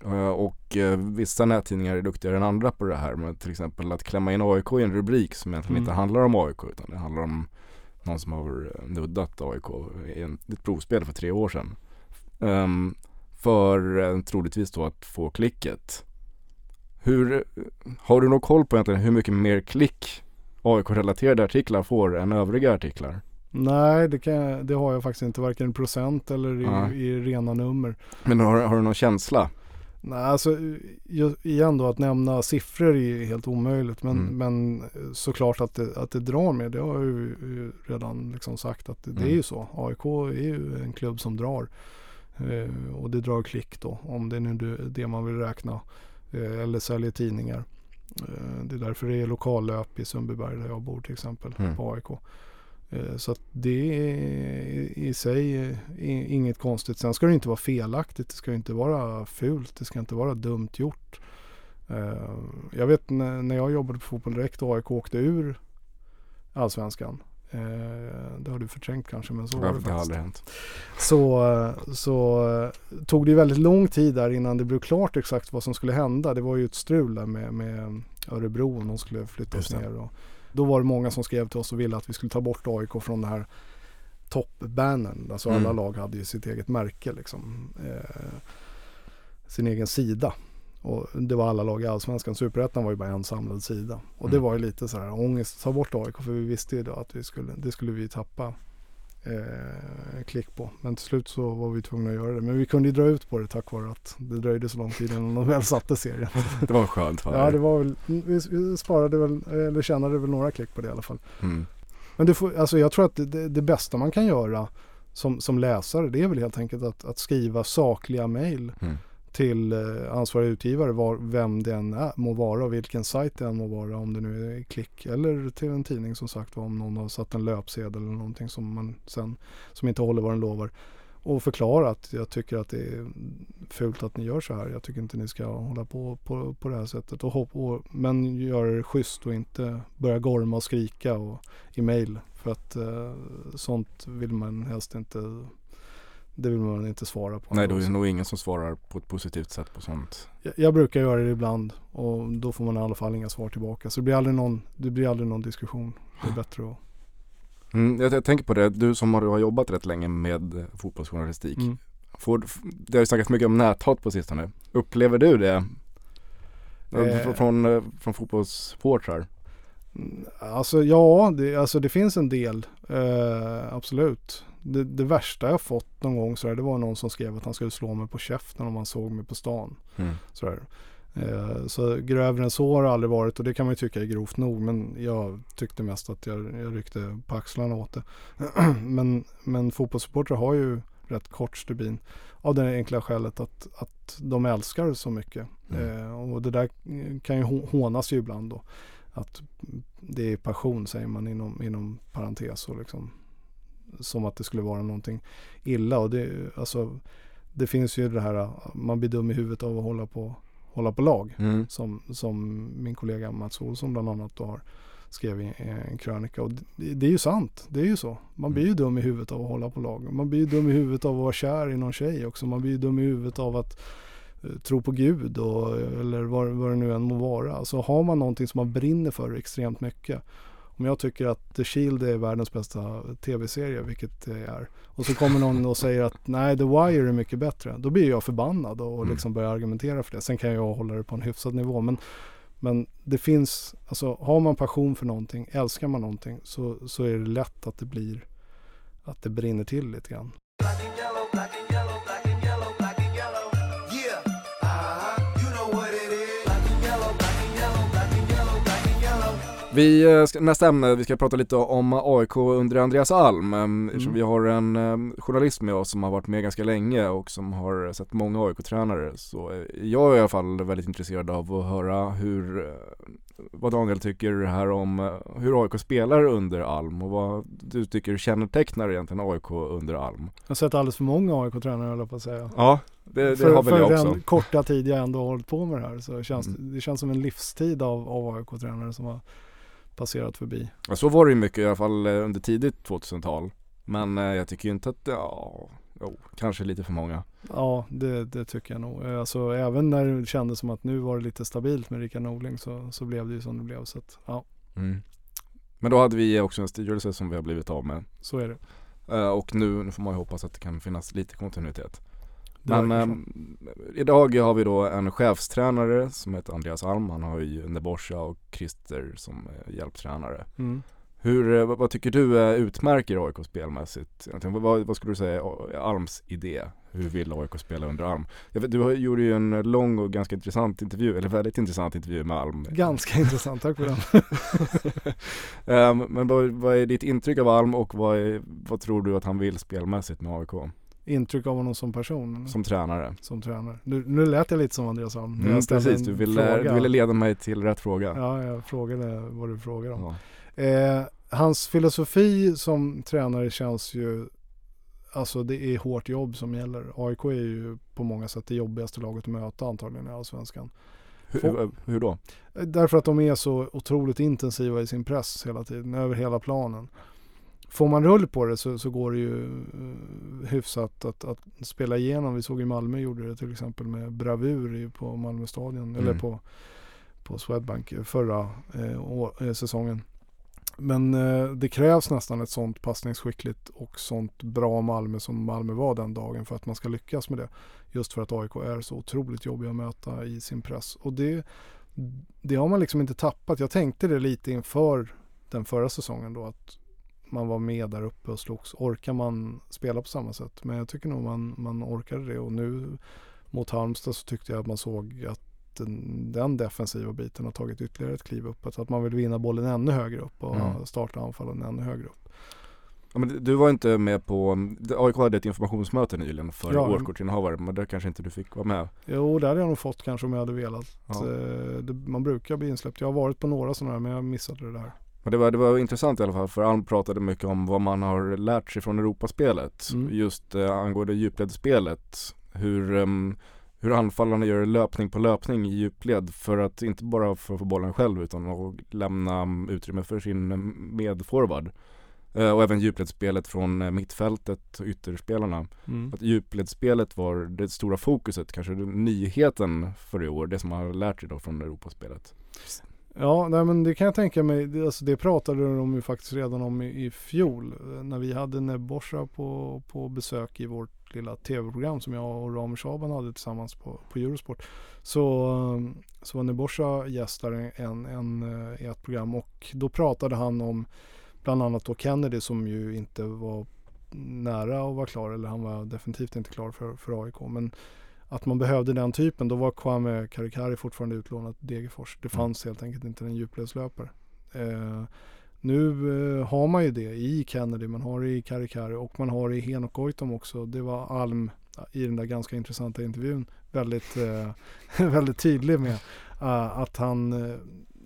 S1: Eh, och eh, vissa nättidningar är duktigare än andra på det här med till exempel att klämma in AIK i en rubrik som egentligen
S2: Mm.
S1: inte handlar om AIK utan det handlar om någon som har eh, nuddat AIK i ett provspel för tre år sedan. Ehm, för eh, troligtvis då att få klicket. Hur, har du någon koll på egentligen hur mycket mer klick AIK-relaterade artiklar får än övriga artiklar?
S2: Nej, det, jag- det har jag faktiskt inte varken i procent eller i, i rena nummer.
S1: Men har, har du någon känsla?
S2: Nej, alltså ju- igen då att nämna siffror är helt omöjligt. Men,
S1: Mm.
S2: men såklart att det, att det drar med. Det har jag ju, ju redan liksom sagt att det, det är
S1: Mm.
S2: ju så. AIK är ju en klubb som drar. Eh, och det drar klick då. Om det är nu det, det man vill räkna. Eh, eller säljer tidningar. Eh, det är därför det är lokallöp i Sundbyberg där jag bor till exempel.
S1: Mm.
S2: På AIK. Eh, Så att det är i sig inget konstigt. Sen ska det inte vara felaktigt. Det ska inte vara fult. Det ska inte vara dumt gjort. Eh, Jag vet när jag jobbade på Fotboll Direkt och AIK åkte ur Allsvenskan. Eh, Det har du förträngt kanske men så var det
S1: det
S2: faktiskt.
S1: aldrig hänt.
S2: Så, så tog det väldigt lång tid där innan det blev klart exakt vad som skulle hända. Det var ju ett strul där med, med Örebro och de skulle flyttas ner. Och då var det många som skrev till oss och ville att vi skulle ta bort AIK från den här toppbannen. Alltså alla
S1: Mm.
S2: lag hade ju sitt eget märke liksom. Eh, sin egen sida. Och det var alla lag i Allsvenskan. Superettan var ju bara en samlad sida. Och det
S1: Mm.
S2: var ju lite så här ångest ta bort AIK för vi visste ju då att vi skulle, det skulle vi tappa eh, klick på. Men till slut så var vi tvungna att göra det. Men vi kunde ju dra ut på det tack vare att det dröjde så lång tid innan de väl satte serien.
S1: Det var skönt för
S2: Ja
S1: er.
S2: det var väl, vi, vi sparade väl, eller tjänade väl några klick på det i alla fall.
S1: Mm.
S2: Men det får, alltså jag tror att det, det, det bästa man kan göra som, som läsare det är väl helt enkelt att, att skriva sakliga mejl
S1: Mm
S2: till eh, ansvarig utgivare var, vem det än är, må vara och vilken sajt det än må vara om det nu är klick eller till en tidning som sagt var om någon har satt en löpsedel eller någonting som man sen som inte håller vad den lovar och förklara att jag tycker att det är fult att ni gör så här. Jag tycker inte ni ska hålla på på, på det här sättet. Och, hopp, och, men göra det schysst och inte börja gorma och skrika och, i mail. För att eh, sånt vill man helst inte det vill man inte svara på.
S1: Nej, då är det nog ingen som svarar på ett positivt sätt på sånt.
S2: Jag, jag brukar göra det ibland och då får man i alla fall inga svar tillbaka. Så det blir aldrig någon, det blir aldrig någon diskussion. Det är bättre att...
S1: Mm, jag, jag tänker på det, du som har, har jobbat rätt länge med eh, fotbollsjournalistik.
S2: Mm.
S1: Får, det har ju snackats mycket om näthat på sistone. Upplever du det?
S2: Eh.
S1: Fr- Från, eh, från fotbollssupportrar?
S2: Mm, Alltså ja, det, alltså, det finns en del. Eh, absolut. Det, det värsta jag fått någon gång så här, det var någon som skrev att han skulle slå mig på käften om han såg mig på stan.
S1: Mm.
S2: Sådär. Eh, så grövre än så har det aldrig varit och det kan man ju tycka är grovt nog men jag tyckte mest att jag, jag ryckte på axlarna åt det. men, men fotbollssupportrar har ju rätt kort stubin av det enkla skälet att, att de älskar så mycket.
S1: Mm.
S2: Eh, och det där kan ju hå- hånas ju ibland då. Att det är passion säger man inom, inom parentes och liksom som att det skulle vara någonting illa. Och det, alltså, det finns ju det här, man blir dum i huvudet av att hålla på, hålla på lag.
S1: Mm.
S2: Som, som min kollega Mats Olsson bland annat då har skrev i en krönika. Och det, det är ju sant, det är ju så. Man blir ju dum i huvudet av att hålla på lag. Man blir ju dum i huvudet av att vara kär i någon tjej också. Man blir ju dum i huvudet av att eh, tro på Gud och, eller vad, vad det nu än må vara. Alltså har man någonting som man brinner för extremt mycket. Om jag tycker att The Shield är världens bästa tv-serie, vilket det är. Och så kommer någon och säger att nej, The Wire är mycket bättre. Då blir jag förbannad och
S1: Mm.
S2: liksom börjar argumentera för det. Sen kan jag hålla det på en hyfsad nivå. Men, men det finns, alltså har man passion för någonting, älskar man någonting så, så är det lätt att det blir, att det brinner till lite grann.
S3: Black and yellow, black and yellow,
S1: Vi, eh, nästa ämne, vi ska prata lite om AIK under Andreas Alm. Mm.
S2: Mm.
S1: Vi har en um, journalist med oss som har varit med ganska länge och som har sett många AIK-tränare. Så eh, jag är i alla fall väldigt intresserad av att höra hur, eh, vad Daniel tycker här om hur AIK spelar under Alm och vad du tycker kännetecknar egentligen AIK under Alm.
S2: Jag har sett alldeles för många AIK-tränare höll jag på att säga.
S1: Ja, det, det
S2: för
S1: har väl
S2: för
S1: jag
S2: den
S1: också.
S2: korta tid jag ändå har hållit på med det här så känns
S1: Mm.
S2: det, det känns som en livstid av, av AIK-tränare som har passerat förbi.
S1: Ja, så var det ju mycket i alla fall eh, under tidigt 2000-tal. Men eh, jag tycker ju inte att, ja, jo, kanske lite för många.
S2: Ja, det, det tycker jag nog. Eh, Alltså även när det kändes som att nu var det lite stabilt med Rickard Norling så, så blev det ju som det blev. Så att, ja,
S1: Mm. Men då hade vi också en styrelse som vi har blivit av med.
S2: så är det.
S1: Eh, och nu, nu får man ju hoppas att det kan finnas lite kontinuitet. Men
S2: så.
S1: ehm, idag har vi då en chefstränare som heter Andreas Alm. Han har ju Neborsa och Christer som eh, hjälptränare.
S2: mm.
S1: Hur, eh, vad, vad tycker du eh, utmärker AIK spelmässigt? Vad, vad, skulle du säga är Alms idé? Hur vill AIK spela under Alm? Vet, du gjorde ju en lång och ganska intressant intervju, eller väldigt intressant intervju med Alm.
S2: Ganska intressant, tack för den.
S1: Ehm, men vad, vad är ditt intryck av Alm och vad, är, vad tror du att han vill spelmässigt med AIK?
S2: Intryck av honom som person, eller?
S1: Som tränare?
S2: som tränare. Nu, nu lät jag lite som Andreas Alm.
S1: Mm,
S2: jag
S1: precis, du ville, du ville leda mig till rätt fråga.
S2: Ja, jag frågade vad du frågade om.
S1: Ja.
S2: Eh, hans filosofi som tränare känns ju, alltså det är hårt jobb som gäller. AIK är ju på många sätt det jobbigaste laget att möta antagligen i Allsvenskan.
S1: Hur, hur då?
S2: Eh, Därför att de är så otroligt intensiva i sin press hela tiden, över hela planen. Får man rull på det så, så går det ju uh, hyfsat att, att spela igenom. Vi såg i Malmö gjorde det till exempel med bravur på Malmö stadion, eller
S1: Mm.
S2: på, på Swedbank förra eh, år, eh, säsongen. Men eh, det krävs nästan ett sånt passningsskickligt och sånt bra Malmö som Malmö var den dagen för att man ska lyckas med det. Just för att AIK är så otroligt jobbiga att möta i sin press. Och det, det har man liksom inte tappat. Jag tänkte det lite inför den förra säsongen då att man var med där uppe och slogs. Orkar man spela på samma sätt? Men jag tycker nog man, man orkade det och nu mot Halmstad så tyckte jag att man såg att den, den defensiva biten har tagit ytterligare ett kliv uppåt. Att man vill vinna bollen ännu högre upp och
S1: Mm.
S2: starta anfallen ännu högre upp.
S1: Ja, men du var inte med på, AIK hade ett informationsmöte nyligen för
S2: Ja.
S1: årskortsinnehavare men där kanske inte du fick vara med.
S2: Jo, det hade jag nog fått kanske om jag hade velat.
S1: Ja.
S2: Eh, man brukar bli insläppt. Jag har varit på några sådana här men jag missade det där.
S1: Men det var, det var intressant i alla fall för Alm pratade mycket om vad man har lärt sig från Europaspelet.
S2: Mm.
S1: Just eh, angående djupledsspelet. Hur, ehm, hur anfallarna gör löpning på löpning i djupled för att inte bara för att få bollen själv utan att lämna mm, utrymme för sin mm, medforward. Eh, och även djupledsspelet från eh, mittfältet och ytterspelarna.
S2: Mm.
S1: Att djupledsspelet var det stora fokuset, kanske nyheten för i år, det som man har lärt sig då från Europaspelet.
S2: Ja, nej, men det kan jag tänka mig. Det, alltså, det pratade de ju faktiskt redan om i, i fjol. Eh, när vi hade Nebborsa på, på besök i vårt lilla tv-program som jag och Rami Shaban hade tillsammans på, på Eurosport. Så, ehm, så var Nebborsa gäst där en, en, eh, i ett program och då pratade han om bland annat då Kennedy som ju inte var nära att vara klar eller han var definitivt inte klar för, för AIK. Men att man behövde den typen. Då var Kwame Karikari fortfarande utlånat till Degerfors. Det
S1: Mm.
S2: fanns helt enkelt inte en djupledslöpare. Eh, nu eh, har man ju det i Kennedy, man har det i Karikari och man har det i Henok Goitom också. Det var Alm i den där ganska intressanta intervjun väldigt, eh, väldigt tydlig med eh, att han eh,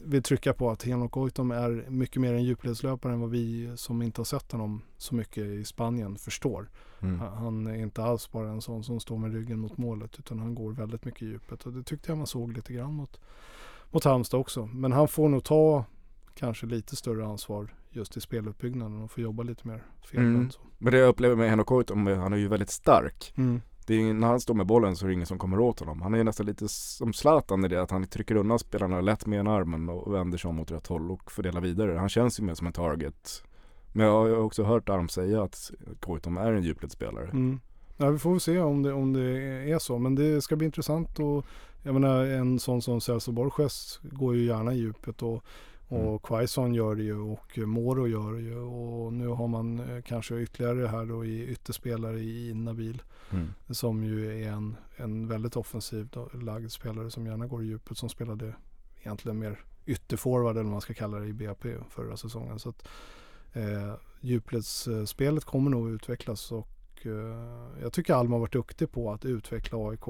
S2: vill trycka på att Henok Goitom är mycket mer en djupledslöpare än vad vi som inte har sett honom så mycket i Spanien förstår.
S1: Mm.
S2: Han- är inte alls bara en sån som står med ryggen mot målet utan han går väldigt mycket i djupet och det tyckte jag man såg lite grann mot, mot Halmstad också. Men han får nog ta kanske lite större ansvar just i speluppbyggnaden och få jobba lite mer felvänt.
S1: Mm. Men det jag upplever med Henok Goitom, han är ju väldigt stark.
S2: Mm.
S1: Det är, ju- när han står med bollen så är det ingen som kommer åt honom. Han är nästan lite som Zlatan i det att han trycker undan spelarna lätt med ena armen och vänder sig om åt rätt håll och fördelar vidare. Han känns ju mer som en target. Men jag har ju också hört Arm säga att Goitom är en djupledsspelare.
S2: Mm. Ja, vi får väl se om det, om det är så. Men det ska bli intressant och jag menar en sån som Celso Borges går ju gärna i djupet och, och
S1: Mm.
S2: Quaison gör det ju och Moro gör det ju och nu har man eh, kanske ytterligare här då i ytterspelare i Nabil
S1: Mm.
S2: som ju är en, en väldigt offensiv lagd spelare som gärna går i djupet som spelade egentligen mer ytterforward eller vad man ska kalla det i BP förra säsongen. Så att eh, djupledsspelet kommer nog utvecklas och eh, jag tycker Alma har varit duktig på att utveckla AIK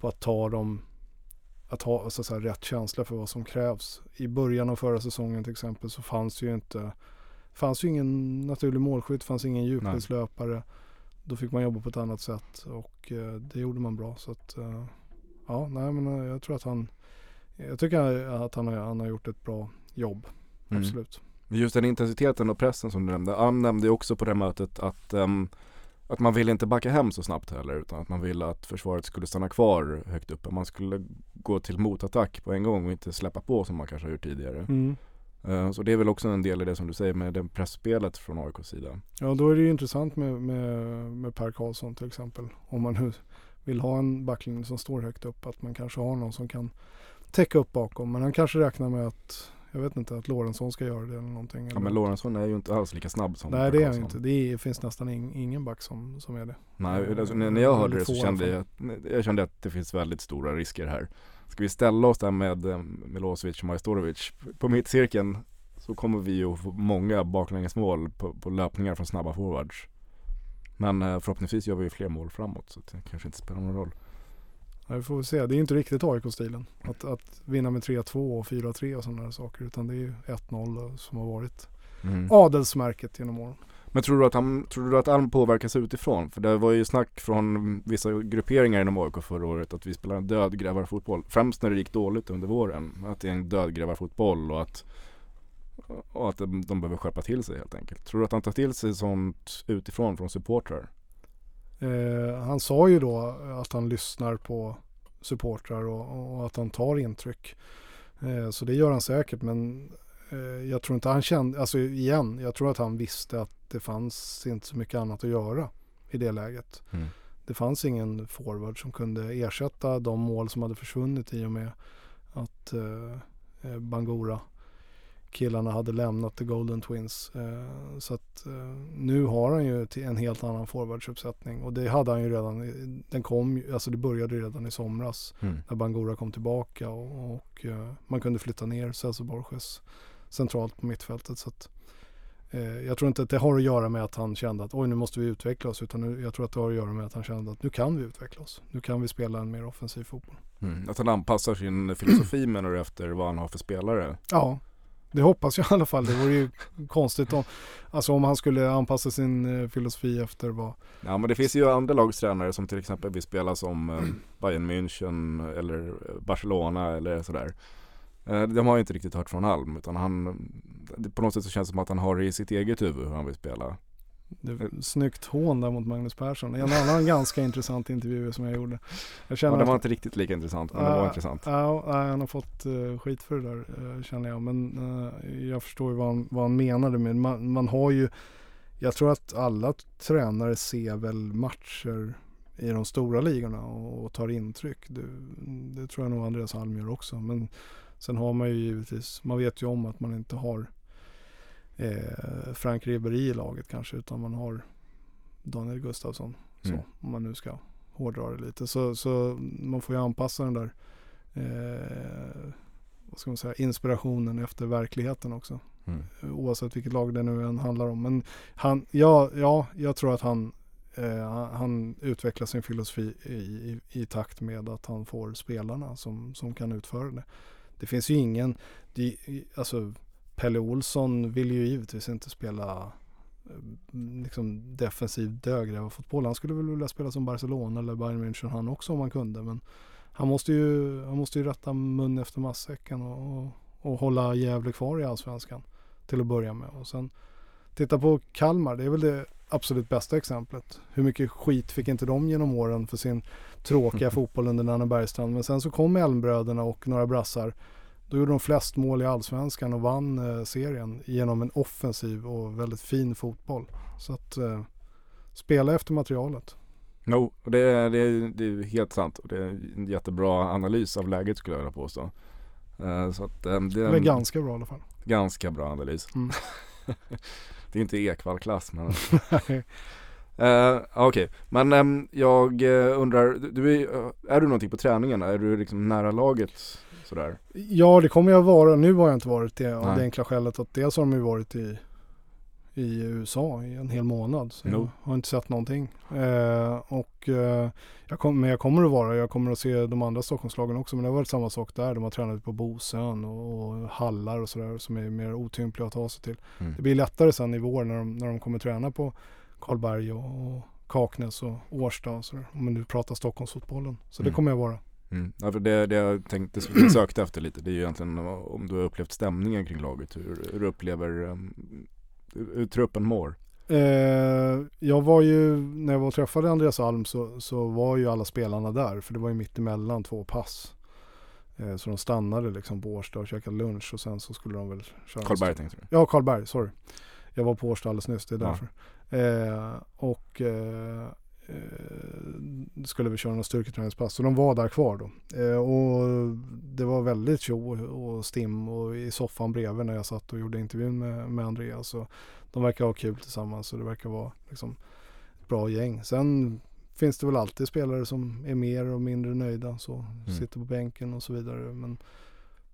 S2: på att ta dem att ha så att säga, rätt känsla för vad som krävs. I början av förra säsongen till exempel så fanns det ju inte fanns ju ingen naturlig målskytt, fanns ingen djupledslöpare. Då fick man jobba på ett annat sätt och eh, det gjorde man bra. Så att, eh, ja, nej men eh, jag tror att han jag tycker att han har, han har gjort ett bra jobb.
S1: Mm.
S2: Absolut.
S1: Just den intensiteten och pressen som du nämnde. Am nämnde ju också på det mötet att, ehm, att man ville inte backa hem så snabbt heller utan att man ville att försvaret skulle stanna kvar högt uppe. Man skulle gå till motattack på en gång och inte släppa på som man kanske har gjort tidigare.
S2: Mm.
S1: Eh, Så det är väl också en del i det som du säger med det pressspelet från AIKs sida.
S2: Ja, då är det ju intressant med, med, med Per Karlsson till exempel. Om man nu vill ha en backlinje som står högt upp. Att man kanske har någon som kan täcka upp bakom. Men han kanske räknar med att, jag vet inte, att Lorentzon ska göra det eller någonting.
S1: Ja
S2: eller-
S1: men Lorentzon är ju inte alls lika snabb som
S2: Nej det är han inte. Det är, finns nästan in, ingen back som, som är det.
S1: Nej, alltså, när jag hörde det så kände jag, jag kände att det finns väldigt stora risker här. Ska vi ställa oss där med eh, Milosevic och Majstorovic på mittcirkeln så kommer vi ju få många baklängesmål på, på löpningar från snabba forwards. Men eh, förhoppningsvis gör vi ju fler mål framåt så det kanske inte spelar någon roll.
S2: Ja, vi får väl se. Det är inte riktigt AIK-stilen. Att, att vinna med 3-2 och 4-3 och sådana där saker. Utan det är ju 1-0 som har varit adelsmärket genom åren.
S1: Men tror du, att han, tror du att Alm påverkas utifrån? För det var ju snack från vissa grupperingar inom AIK förra året att vi spelar en dödgrävarfotboll. Främst när det gick dåligt under våren. Att det är en dödgrävarfotboll och att, och att de behöver skärpa till sig helt enkelt. Tror du att han tar till sig sånt utifrån från supportrar?
S2: Eh, han sa ju då att han lyssnar på supportrar och, och att han tar intryck. Eh, så det gör han säkert men eh, jag tror inte han kände, alltså igen, jag tror att han visste att det fanns inte så mycket annat att göra i det läget.
S1: Mm.
S2: Det fanns ingen forward som kunde ersätta de mål som hade försvunnit i och med att eh, eh, Bangura killarna hade lämnat The Golden Twins. Eh, så att eh, nu har han ju en helt annan forwardsuppsättning och det hade han ju redan, i- den kom alltså det började redan i somras när Bangura kom tillbaka och, och eh, man kunde flytta ner Celso Borges centralt på mittfältet. Så att, jag tror inte att det har att göra med att han kände att oj nu måste vi utveckla oss utan nu, jag tror att det har att göra med att han kände att nu kan vi utveckla oss. Nu kan vi spela en mer offensiv fotboll.
S1: Mm. Att han anpassar sin filosofi menar du efter vad han har för spelare?
S2: Ja, det hoppas jag i alla fall. Det vore ju konstigt om, alltså om han skulle anpassa sin eh, filosofi efter vad,
S1: Ja men det finns ju andra lagstränare som till exempel vill spela som eh, Bayern München eller eh, Barcelona eller sådär. De har ju inte riktigt hört från Alm utan han, på något sätt så känns det som att han har det i sitt eget huvud hur han vill spela
S2: det, snyggt hån där mot Magnus Persson. En annan ganska intressant intervju som jag gjorde. Jag
S1: Ja, det var inte riktigt lika intressant men det var intressant.
S2: Ja, han har fått eh, skit för det där eh, känner jag. Men eh, jag förstår ju vad han, vad han menade med man, man har ju Jag tror att alla tränare ser väl matcher i de stora ligorna och, och tar intryck. Det, det tror jag nog Andreas Alm gör också. Men sen har man ju givetvis, man vet ju om att man inte har eh, Frank Ribéry i laget kanske utan man har Daniel Gustafsson. Så,
S1: Mm.
S2: om man nu ska hårdrar det lite. Så, så man får ju anpassa den där eh, vad ska man säga, inspirationen efter verkligheten också.
S1: Mm.
S2: Oavsett vilket lag det nu än handlar om. Men han, ja, ja jag tror att han, eh, han utvecklar sin filosofi i, i, i takt med att han får spelarna som, som kan utföra det. Det finns ju ingen, det, alltså Pelle Olsson vill ju givetvis inte spela eh, liksom defensiv dödgrävarfotboll. Han skulle väl vilja spela som Barcelona eller Bayern München han också om han kunde. Men han måste ju, han måste ju rätta mun efter matsäcken och, och, och hålla Gävle kvar i allsvenskan till att börja med. Och sen titta på Kalmar, det är väl det absolut bästa exemplet. Hur mycket skit fick inte de genom åren för sin tråkiga fotboll under Nanne Bergstrand. Men sen så kom Elmbröderna och några brassar. Då gjorde de flest mål i allsvenskan och vann eh, serien genom en offensiv och väldigt fin fotboll. Så att eh, spela efter materialet.
S1: No, och det, är- det, det är helt sant och det är en jättebra analys av läget skulle jag vilja påstå. Eh, Så att eh, det är en
S2: ganska bra i alla fall.
S1: ganska bra analys.
S2: Mm.
S1: det är inte Ekwall-klass men Uh, Okej, men ehm, jag eh, undrar, du- är, eh, är du någonting på träningen? Är du liksom nära laget sådär?
S2: Ja, det kommer jag vara. Nu har jag inte varit det av
S1: Nej.
S2: det enkla skälet att dels har de ju varit i, i USA i en hel månad. Så
S1: No.
S2: jag har inte sett någonting. Eh, och, eh, jag kom, men jag kommer att vara, jag kommer att se de andra Stockholmslagen också. Men det har varit samma sak där. De har tränat på Bosön och, och hallar och sådär som är mer otympliga att ta sig till.
S1: Mm.
S2: Det blir lättare sen i vår när de, när de kommer träna på Karlberg och, och Kaknäs och Årsta och sådär. Om man nu pratar Stockholmsfotbollen. Så det
S1: Mm.
S2: kommer jag vara.
S1: Mm. Ja, för det, det jag tänkte, jag sökte efter lite, det är ju egentligen om du har upplevt stämningen kring laget, hur, hur du upplever ehm, hur, hur truppen mår.
S2: Eh, jag var ju, när jag var och träffade Andreas Alm så, så var ju alla spelarna där. För det var ju mitt emellan två pass. Eh, så de stannade liksom på Årsta och käkade lunch och sen så skulle de väl köra
S1: Karlberg tänkte du?
S2: Ja, Karlberg, sorry. Jag var på Årsta alldeles nyss, det är
S1: Ja.
S2: därför. Eh, och eh, skulle vi köra några styrketräningspass. Så de var där kvar då. Eh, och det var väldigt tjo och stim och i soffan bredvid när jag satt och gjorde intervjun med, med Andreas. Och de verkar ha kul tillsammans och det verkar vara liksom ett bra gäng. Sen finns det väl alltid spelare som är mer och mindre nöjda. Så sitter på bänken och så vidare. Men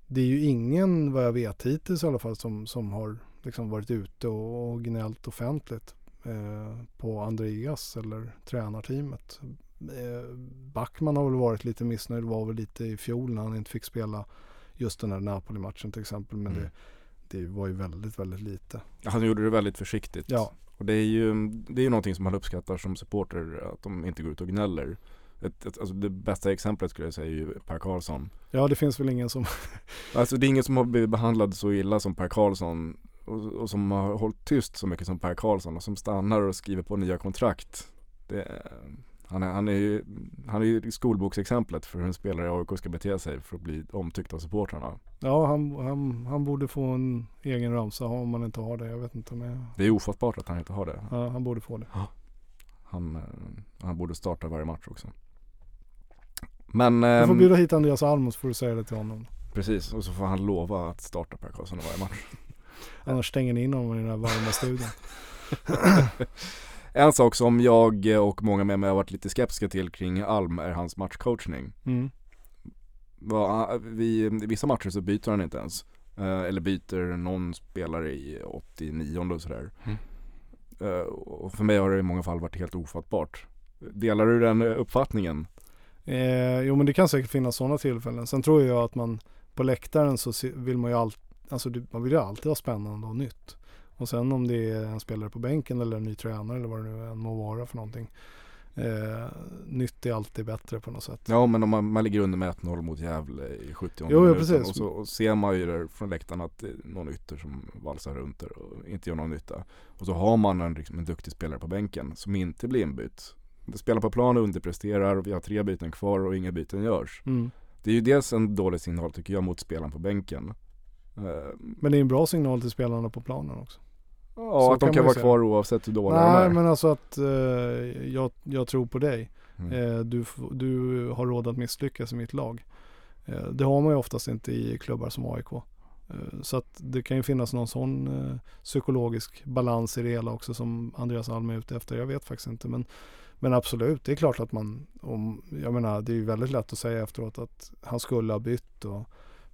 S2: det är ju ingen vad jag vet hittills i alla fall som, som har liksom varit ute och, och gnällt offentligt eh, på Andreas eller tränarteamet. Eh, Backman har väl varit lite missnöjd, var väl lite i fjol när han inte fick spela just den här Napoli-matchen till exempel. Men
S1: Mm.
S2: det, det var ju väldigt, väldigt lite.
S1: Han gjorde det väldigt försiktigt.
S2: Ja.
S1: Och det är ju, det är ju någonting som man uppskattar som supporter, att de inte går ut och gnäller. Ett, ett, alltså det bästa exemplet skulle jag säga är ju Per Karlsson.
S2: Ja, det finns väl ingen som...
S1: Alltså det är ingen som har blivit behandlad så illa som Per Karlsson och, och som har hållit tyst så mycket som Per Karlsson och som stannar och skriver på nya kontrakt. Det, han, är, han är ju han är ju skolboksexemplet för hur en spelare i AIK ska bete sig för att bli omtyckt av supportrarna.
S2: Ja, han, han, han borde få en egen ramsa om man inte har det. Jag vet inte om jag...
S1: Det är ofattbart att han inte har det.
S2: Ja, han borde få det.
S1: Han, eh, han borde starta varje match också. Men
S2: Du får
S1: ehm,
S2: bjuda hit Andreas Alm så får du säga det till honom.
S1: precis, och så får han lova att starta Per Karlsson varje match.
S2: Annars stänger ni in honom i den här varma studion.
S1: En sak som jag och många med mig har varit lite skeptiska till kring Alm är hans matchcoachning.
S2: Mm.
S1: Va- Vi, I vissa matcher så byter han inte ens. Eh, Eller byter någon spelare i 89 och sådär.
S2: Mm.
S1: Eh, Och för mig har det i många fall varit helt ofattbart. Delar du den eh, uppfattningen?
S2: Eh, jo men det kan säkert finnas sådana tillfällen. Sen tror jag att man på läktaren så vill man ju alltid, alltså det- man vill ju alltid ha spännande och nytt. Och sen om det är en spelare på bänken eller en ny tränare eller vad det nu än må vara för någonting. Eh, nytt är alltid bättre på något sätt.
S1: Ja men om man, man ligger under med 1-0 mot Gävle i 70
S2: Jo,
S1: minuten
S2: precis.
S1: och så och ser man ju där från läktaren att det är någon ytter som valsar runt där och inte gör någon nytta. Och så har man en, liksom, en duktig spelare på bänken som inte blir inbytt. Det spelar på plan och underpresterar och vi har tre byten kvar och inga byten görs.
S2: Mm.
S1: Det är ju dels en dålig signal tycker jag mot spelaren på bänken. Eh,
S2: Men det är en bra signal till spelarna på planen också.
S1: Ja,
S2: Så
S1: att de
S2: kan
S1: vara
S2: säga.
S1: kvar oavsett hur dåliga de
S2: Nej
S1: är.
S2: men alltså att eh, jag, jag tror på dig.
S1: Mm.
S2: Eh, du, du har råd att misslyckas i mitt lag. Eh, det har man ju oftast inte i klubbar som AIK. Eh, så att det kan ju finnas någon sån eh, psykologisk balans i det hela också som Andreas Alm är ute efter. Jag vet faktiskt inte men, Men absolut, det är klart att man, om, jag menar det är ju väldigt lätt att säga efteråt att han skulle ha bytt och,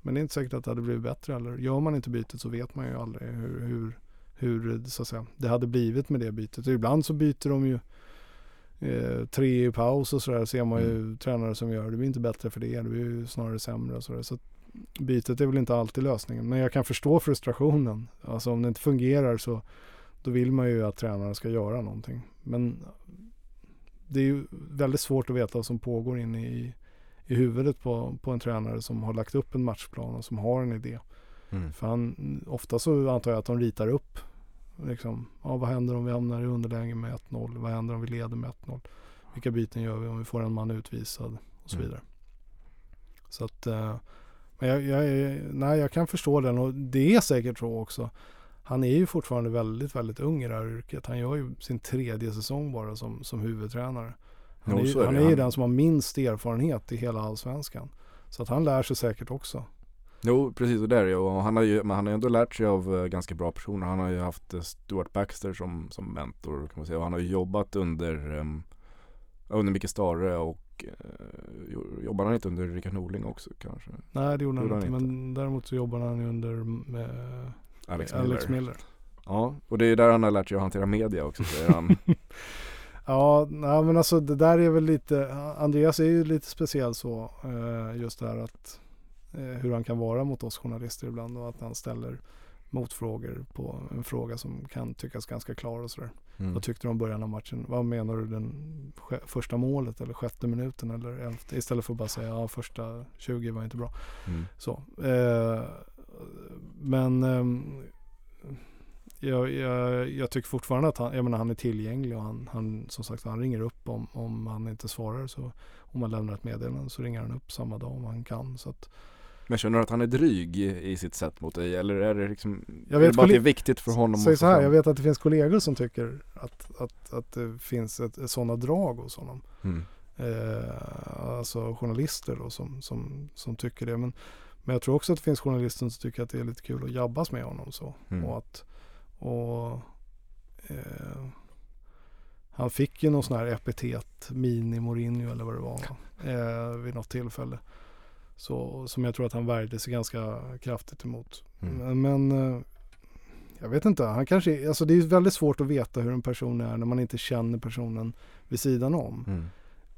S2: men det är inte säkert att det hade blivit bättre eller gör man inte bytet så vet man ju aldrig hur, hur, hur så att säga, det hade blivit med det bytet. Och ibland så byter de ju eh, tre i paus och sådär ser man ju tränare som gör det blir inte bättre för det, det blir ju snarare sämre och sådär. Så bytet är väl inte alltid lösningen. Men jag kan förstå frustrationen. Alltså om det inte fungerar så då vill man ju att tränaren ska göra någonting. Men det är ju väldigt svårt att veta vad som pågår inne i, i huvudet på, på en tränare som har lagt upp en matchplan och som har en idé.
S1: Mm.
S2: För han, ofta så antar jag att de ritar upp liksom, ja, vad händer om vi hamnar i underläge med 1-0? Vad händer om vi leder med 1-0? Vilka byten gör vi om vi får en man utvisad? Och så
S1: Mm.
S2: vidare. Så att, eh, men jag, jag, nej, jag kan förstå den och det är säkert så också. Han är ju fortfarande väldigt, väldigt ung i det här yrket. Han gör ju sin tredje säsong bara som, som huvudtränare. Han
S1: Jo,
S2: är, ju-
S1: är
S2: han är ju den som har minst erfarenhet i hela allsvenskan. Så att han lär sig säkert också.
S1: Jo, precis och där och han har ju, men han har ju ändå lärt sig av eh, ganska bra personer. Han har ju haft eh, Stuart Baxter som, som mentor kan man säga. Och han har ju jobbat under, um, under Micke Stare och uh, jo- jobbar han inte under Rickard Norling också kanske?
S2: Nej, det gjorde han inte. Men däremot så jobbar han ju under med
S1: Alex
S2: Alex,
S1: Miller.
S2: Miller.
S1: Ja, och det är ju där han har lärt sig att hantera media också säger han.
S2: Ja, nej, men alltså det där är väl lite, Andreas är ju lite speciell så, eh, just det här att eh, hur han kan vara mot oss journalister ibland och att han ställer motfrågor på en fråga som kan tyckas ganska klar och sådär.
S1: Mm.
S2: Vad tyckte du om början av matchen? Vad menar du den första målet eller sjätte minuten eller elfte? Istället för att bara säga ja första 20 var inte bra.
S1: Mm.
S2: Så. Eh, men ehm, jag, jag, jag tycker fortfarande att han, jag menar, han är tillgänglig och han, han, som sagt, han ringer upp om, om han inte svarar. Så om man lämnar ett meddelande så ringer han upp samma dag om han kan. Så att,
S1: Men känner du att han är dryg i, sitt sätt mot dig? Eller är det liksom,
S2: Jag
S1: är det
S2: vet
S1: bara att det är viktigt för honom
S2: Säg så här, jag vet att det finns kollegor som tycker att, att, att det finns ett, ett sådana drag hos honom.
S1: Mm.
S2: Eh, alltså journalister då som, som, som tycker det. Men, men jag tror också att det finns journalister som tycker att det är lite kul att jabbas med honom så.
S1: Mm.
S2: Och att, och, eh, han fick ju någon sån här epitet, Mini Mourinho eller vad det var, eh, vid något tillfälle. Så, som jag tror att han värjde sig ganska kraftigt emot.
S1: Mm.
S2: Men, eh, jag vet inte, han kanske, alltså det är väldigt svårt att veta hur en person är när man inte känner personen vid sidan om.
S1: Mm.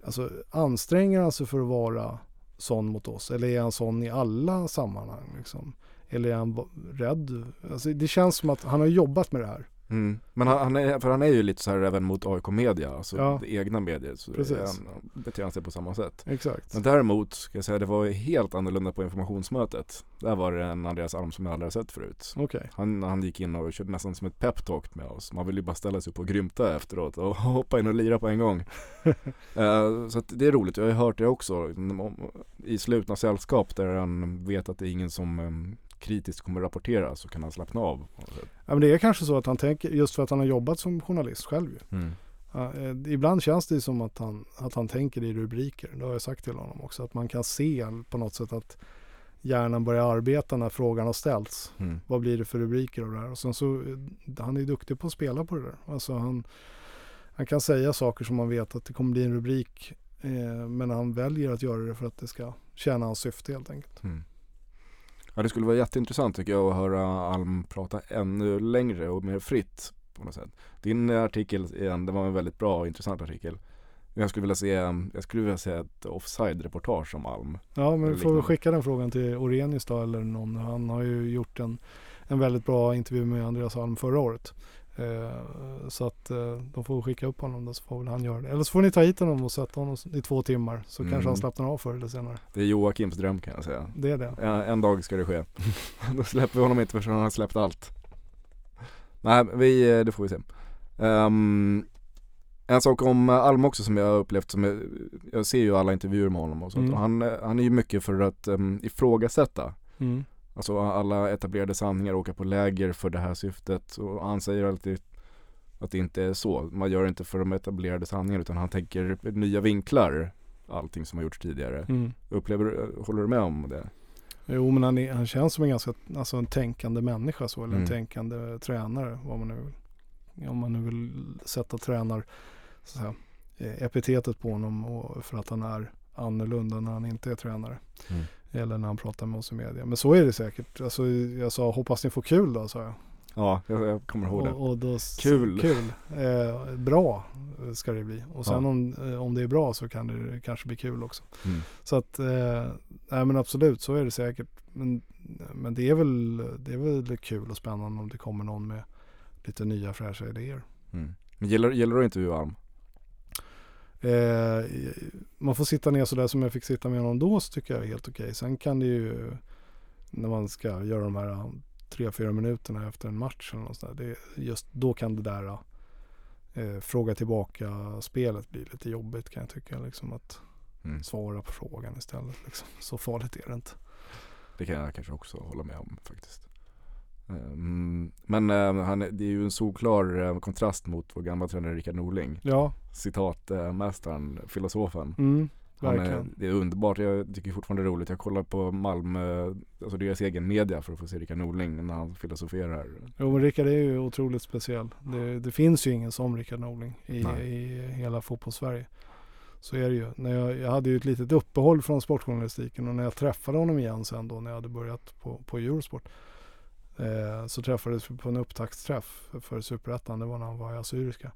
S2: Alltså anstränger han sig för att vara sån mot oss? Eller är han sån i alla sammanhang? Liksom? Eller är han rädd? Alltså, det känns som att han har jobbat med det här.
S1: Mm. Men han, han är, för han är ju lite så här även mot AIK media, alltså
S2: Ja.
S1: egna medier. Så
S2: Precis.
S1: han, beter han sig på samma sätt.
S2: Exakt.
S1: Men däremot ska jag säga det var helt annorlunda på informationsmötet. Där var det en Andreas Alm som jag aldrig har sett förut.
S2: Okej.
S1: Han, han gick in och körde nästan som ett peptalk med oss. Man vill ju bara ställa sig upp och grymta efteråt och hoppa in och lira på en gång. Eh, så det är roligt, jag har ju hört det också i slutna sällskap där han vet att det är ingen som em, kritiskt kommer rapportera så kan han slappna av.
S2: Ja, men det är kanske så att han tänker, just för att han har jobbat som journalist själv ju.
S1: Mm.
S2: Eh, ibland känns det som att han, att han tänker i rubriker. Det har jag sagt till honom också. Att man kan se på något sätt att hjärnan börjar arbeta när frågan har ställts.
S1: Mm.
S2: Vad blir det för rubriker av det här? Och sen så, eh, han är duktig på att spela på det där. Alltså han, han kan säga saker som man vet att det kommer bli en rubrik. Eh, men han väljer att göra det för att det ska tjäna hans syfte helt enkelt.
S1: Mm. Ja det skulle vara jätteintressant tycker jag att höra Alm prata ännu längre och mer fritt på något sätt. Din artikel igen, det var en väldigt bra och intressant artikel. Jag skulle vilja se, jag skulle vilja se ett offside-reportage om Alm.
S2: Ja, men vi får väl skicka den frågan till Orenius då eller någon. Han har ju gjort en, en väldigt bra intervju med Andreas Alm förra året. Eh, så att eh, de får skicka upp honom då så får väl han göra det. Eller så får ni ta hit honom och sätta honom i två timmar. Så
S1: Mm.
S2: kanske han slappnar av förr eller senare.
S1: Det är Joakims dröm kan jag säga.
S2: Det är det.
S1: En dag ska det ske. Då släpper vi honom inte förrän han har släppt allt. Nej, vi, det får vi se. Ehm, en sak om Alm också som jag har upplevt som, jag, jag ser ju alla intervjuer med honom och sånt.
S2: Mm.
S1: Och han, han är ju mycket för att um, ifrågasätta.
S2: Mm.
S1: Alltså alla etablerade sanningar, åka på läger för det här syftet. Och han säger alltid att det inte är så. Man gör det inte för de etablerade sanningarna utan han tänker nya vinklar. Allting som har gjorts tidigare.
S2: Mm.
S1: Upplever, håller du med om det?
S2: Jo men han, är, han känns som en ganska, alltså en tänkande människa så. Eller en
S1: Mm.
S2: tänkande tränare. Vad man nu vill, om man nu vill sätta tränar, så säga, eh, epitetet på honom och för att han är annorlunda när han inte är tränare.
S1: Mm.
S2: Eller när han pratar med oss i media. Men så är det säkert. Alltså, jag sa hoppas ni får kul då sa jag.
S1: Ja, jag, jag kommer ihåg det.
S2: Och, och då,
S1: Kul.
S2: kul. Eh, bra ska det bli. Och sen
S1: Ja.
S2: om, eh, om det är bra så kan det kanske bli kul också.
S1: Mm.
S2: Så att, eh, nej men absolut så är det säkert. Men, men det, är väl, det är väl kul och spännande om det kommer någon med lite nya fräscha idéer.
S1: Mm. Men gillar, du att intervjua Alm?
S2: Eh, man får sitta ner sådär som jag fick sitta med honom då så tycker jag är helt okej. Sen kan det ju när man ska göra de här uh, tre, fyra minuterna efter en match eller något sånt där, det, just då kan det där eh, fråga tillbaka spelet bli lite jobbigt kan jag tycka. Liksom att
S1: Mm.
S2: svara på frågan istället. Liksom. Så farligt är det inte.
S1: Det kan jag kanske också hålla med om faktiskt. Mm, men eh, han, det är ju en solklar eh, kontrast mot vår gamla tränare Rickard Norling.
S2: Ja,
S1: Citatmästaren, filosofen.
S2: mm,
S1: är, det är underbart, jag tycker fortfarande det är roligt. Jag kollar på Malmö, alltså deras egen media för att få se Rickard Norling när han filosoferar.
S2: Jo men Rickard är ju otroligt speciell. Det, det finns ju ingen som Rickard Norling i, i hela fotbollssverige. Så är det ju. När jag, jag hade ju ett litet uppehåll från sportjournalistiken och när jag träffade honom igen sen då när jag hade börjat på, på Eurosport. Eh, så träffades vi på en upptaktsträff för Superettan. Det var när han var i Assyriska.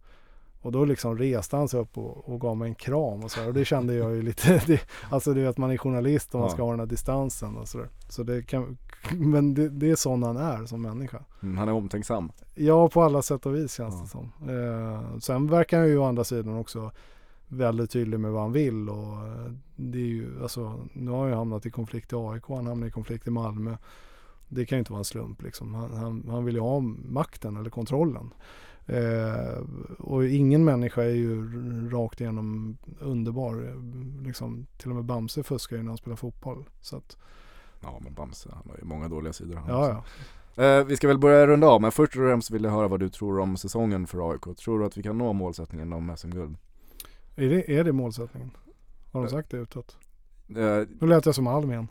S2: Och då liksom reste han sig upp och, och gav mig en kram och så här. Och det kände jag ju lite, det, alltså du vet man är journalist och man
S1: Ja.
S2: ska ha den här distansen och sådär. Så det kan, men det, det är sån han är som människa.
S1: Mm, han är omtänksam.
S2: Ja, på alla sätt och vis känns
S1: Ja.
S2: det som. Eh, sen verkar han ju å andra sidan också väldigt tydlig med vad han vill och eh, det är ju, alltså nu har han ju hamnat i konflikt i AIK, han hamnar i konflikt i Malmö. Det kan ju inte vara en slump liksom. Han, han, han vill ju ha makten eller kontrollen. Eh, och ingen människa är ju rakt igenom underbar. Liksom, till och med Bamse fuskar ju när han spelar fotboll. Så att,
S1: Ja men Bamse, han har ju många dåliga sidor han
S2: ja,
S1: också.
S2: ja.
S1: Eh, vi ska väl börja runda av, men först och främst vill jag höra vad du tror om säsongen för AIK. Tror du att vi kan nå målsättningen om SM-guld?
S2: Är, det, är det målsättningen? Har de
S1: Eh.
S2: sagt det utåt?
S1: Eh,
S2: Nu lät jag som Alm igen.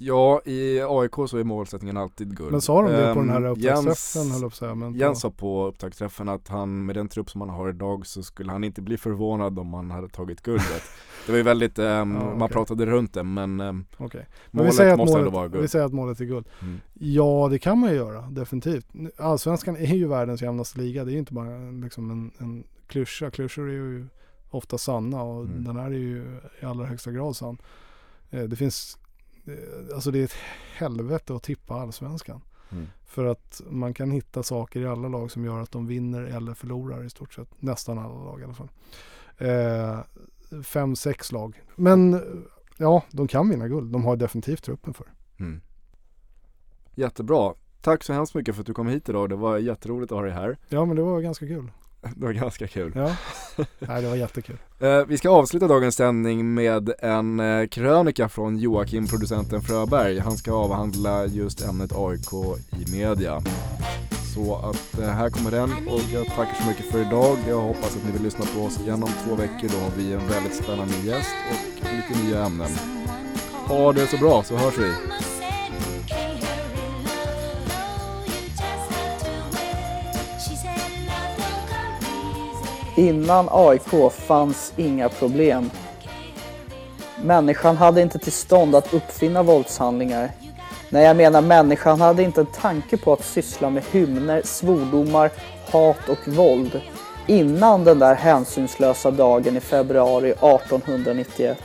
S1: Ja, i AIK så är målsättningen alltid guld.
S2: Men sa de det på den här
S1: Ehm,
S2: upptaktsträffen höll jag på säga. Men
S1: Jens sa på upptaktsträffen att han med den trupp som han har idag så skulle han inte bli förvånad om han hade tagit guldet. Det var ju väldigt, ehm,
S2: Ja,
S1: man
S2: okej.
S1: pratade runt det men ehm,
S2: okej. Men vi
S1: målet måste
S2: målet,
S1: ändå vara
S2: vi
S1: guld.
S2: säger att målet är guld.
S1: Mm.
S2: Ja, det kan man ju göra. Definitivt. Allsvenskan är ju världens jämnaste liga. Det är ju inte bara liksom en, en klyscha. Klyschor är ju ofta sanna och
S1: Mm.
S2: den här är ju i allra högsta grad sann. Eh, Det finns, alltså det är ett helvete att tippa allsvenskan.
S1: Mm.
S2: För att man kan hitta saker i alla lag som gör att de vinner eller förlorar i stort sett. Nästan alla lag i alla fall. Eh, fem, sex lag. Men eh, ja, de kan vinna guld. De har definitivt truppen för.
S1: Mm. Jättebra. Tack så hemskt mycket för att du kom hit idag. Det var jätteroligt att ha dig här.
S2: Ja, men det var ganska kul.
S1: Det var ganska kul.
S2: Ja, Nej, det var jättekul.
S1: Eh, vi ska avsluta dagens sändning med en eh, krönika från Joakim, producenten Fröberg. Han ska avhandla just ämnet AIK i media. Så att eh, här kommer den och jag tackar så mycket för idag. Jag hoppas att ni vill lyssna på oss igen om två veckor. Då har vi en väldigt spännande gäst och lite nya ämnen. Ha det så bra så hörs vi.
S4: Innan AIK fanns inga problem. Människan hade inte till stånd att uppfinna våldshandlingar. Nej, jag menar människan hade inte en tanke på att syssla med hymner, svordomar, hat och våld innan den där hänsynslösa dagen i februari 1891.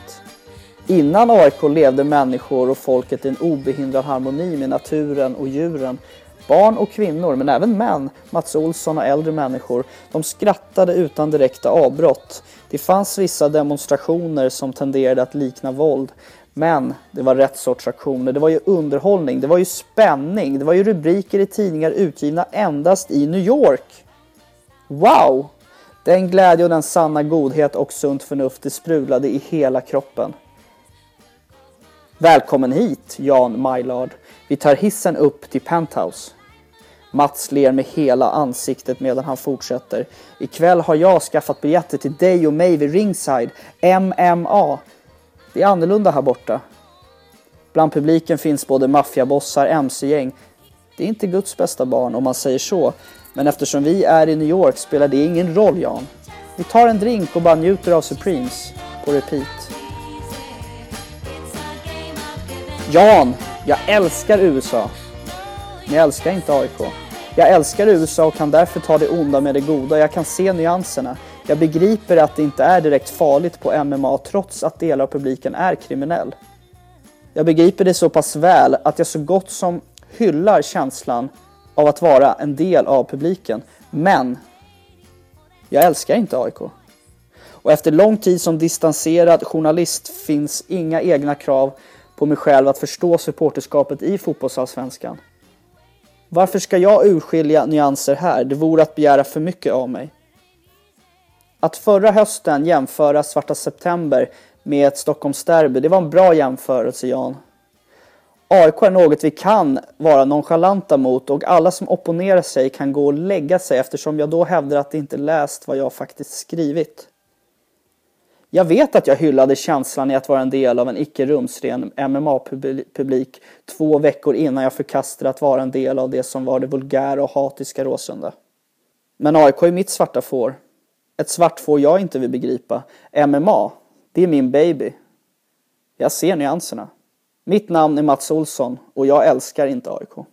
S4: Innan AIK levde människor och folket i en obehindrad harmoni med naturen och djuren. Barn och kvinnor, men även män, Mats Olsson och äldre människor, de skrattade utan direkta avbrott. Det fanns vissa demonstrationer som tenderade att likna våld. Men det var rätt sorts aktioner. Det var ju underhållning, det var ju spänning, det var ju rubriker i tidningar utgivna endast i New York. Wow! Den glädje och den sanna godhet och sunt förnuft det sprudlade i hela kroppen. Välkommen hit, Jan Majlard. Vi tar hissen upp till Penthouse. Mats ler med hela ansiktet medan han fortsätter. Ikväll har jag skaffat biljetter till dig och mig vid ringside. MMA. Det är annorlunda här borta. Bland publiken finns både maffiabossar, mc-gäng. Det är inte Guds bästa barn om man säger så. Men eftersom vi är i New York spelar det ingen roll, Jan. Vi tar en drink och bara njuter av Supremes på repeat. Jan, jag älskar USA. Men jag älskar inte AIK. Jag älskar USA och kan därför ta det onda med det goda. Jag kan se nyanserna. Jag begriper att det inte är direkt farligt på MMA trots att delar av publiken är kriminell. Jag begriper det så pass väl att jag så gott som hyllar känslan av att vara en del av publiken. Men jag älskar inte AIK. Och efter lång tid som distanserad journalist finns inga egna krav på mig själv att förstå supporterskapet i fotbollsallsvenskan. Varför ska jag urskilja nyanser här? Det vore att begära för mycket av mig. Att förra hösten jämföra Svarta September med ett Stockholmsderby, det var en bra jämförelse Jan. AIK är något vi kan vara nonchalanta mot och alla som opponerar sig kan gå och lägga sig eftersom jag då hävdar att de inte läst vad jag faktiskt skrivit. Jag vet att jag hyllade känslan i att vara en del av en icke rumsren MMA-publik två veckor innan jag förkastade att vara en del av det som var det vulgära och hatiska Råsunda. Men AIK är mitt svarta får. Ett svart får jag inte vill begripa. MMA, det är min baby. Jag ser nyanserna. Mitt namn är Mats Olsson och jag älskar inte AIK.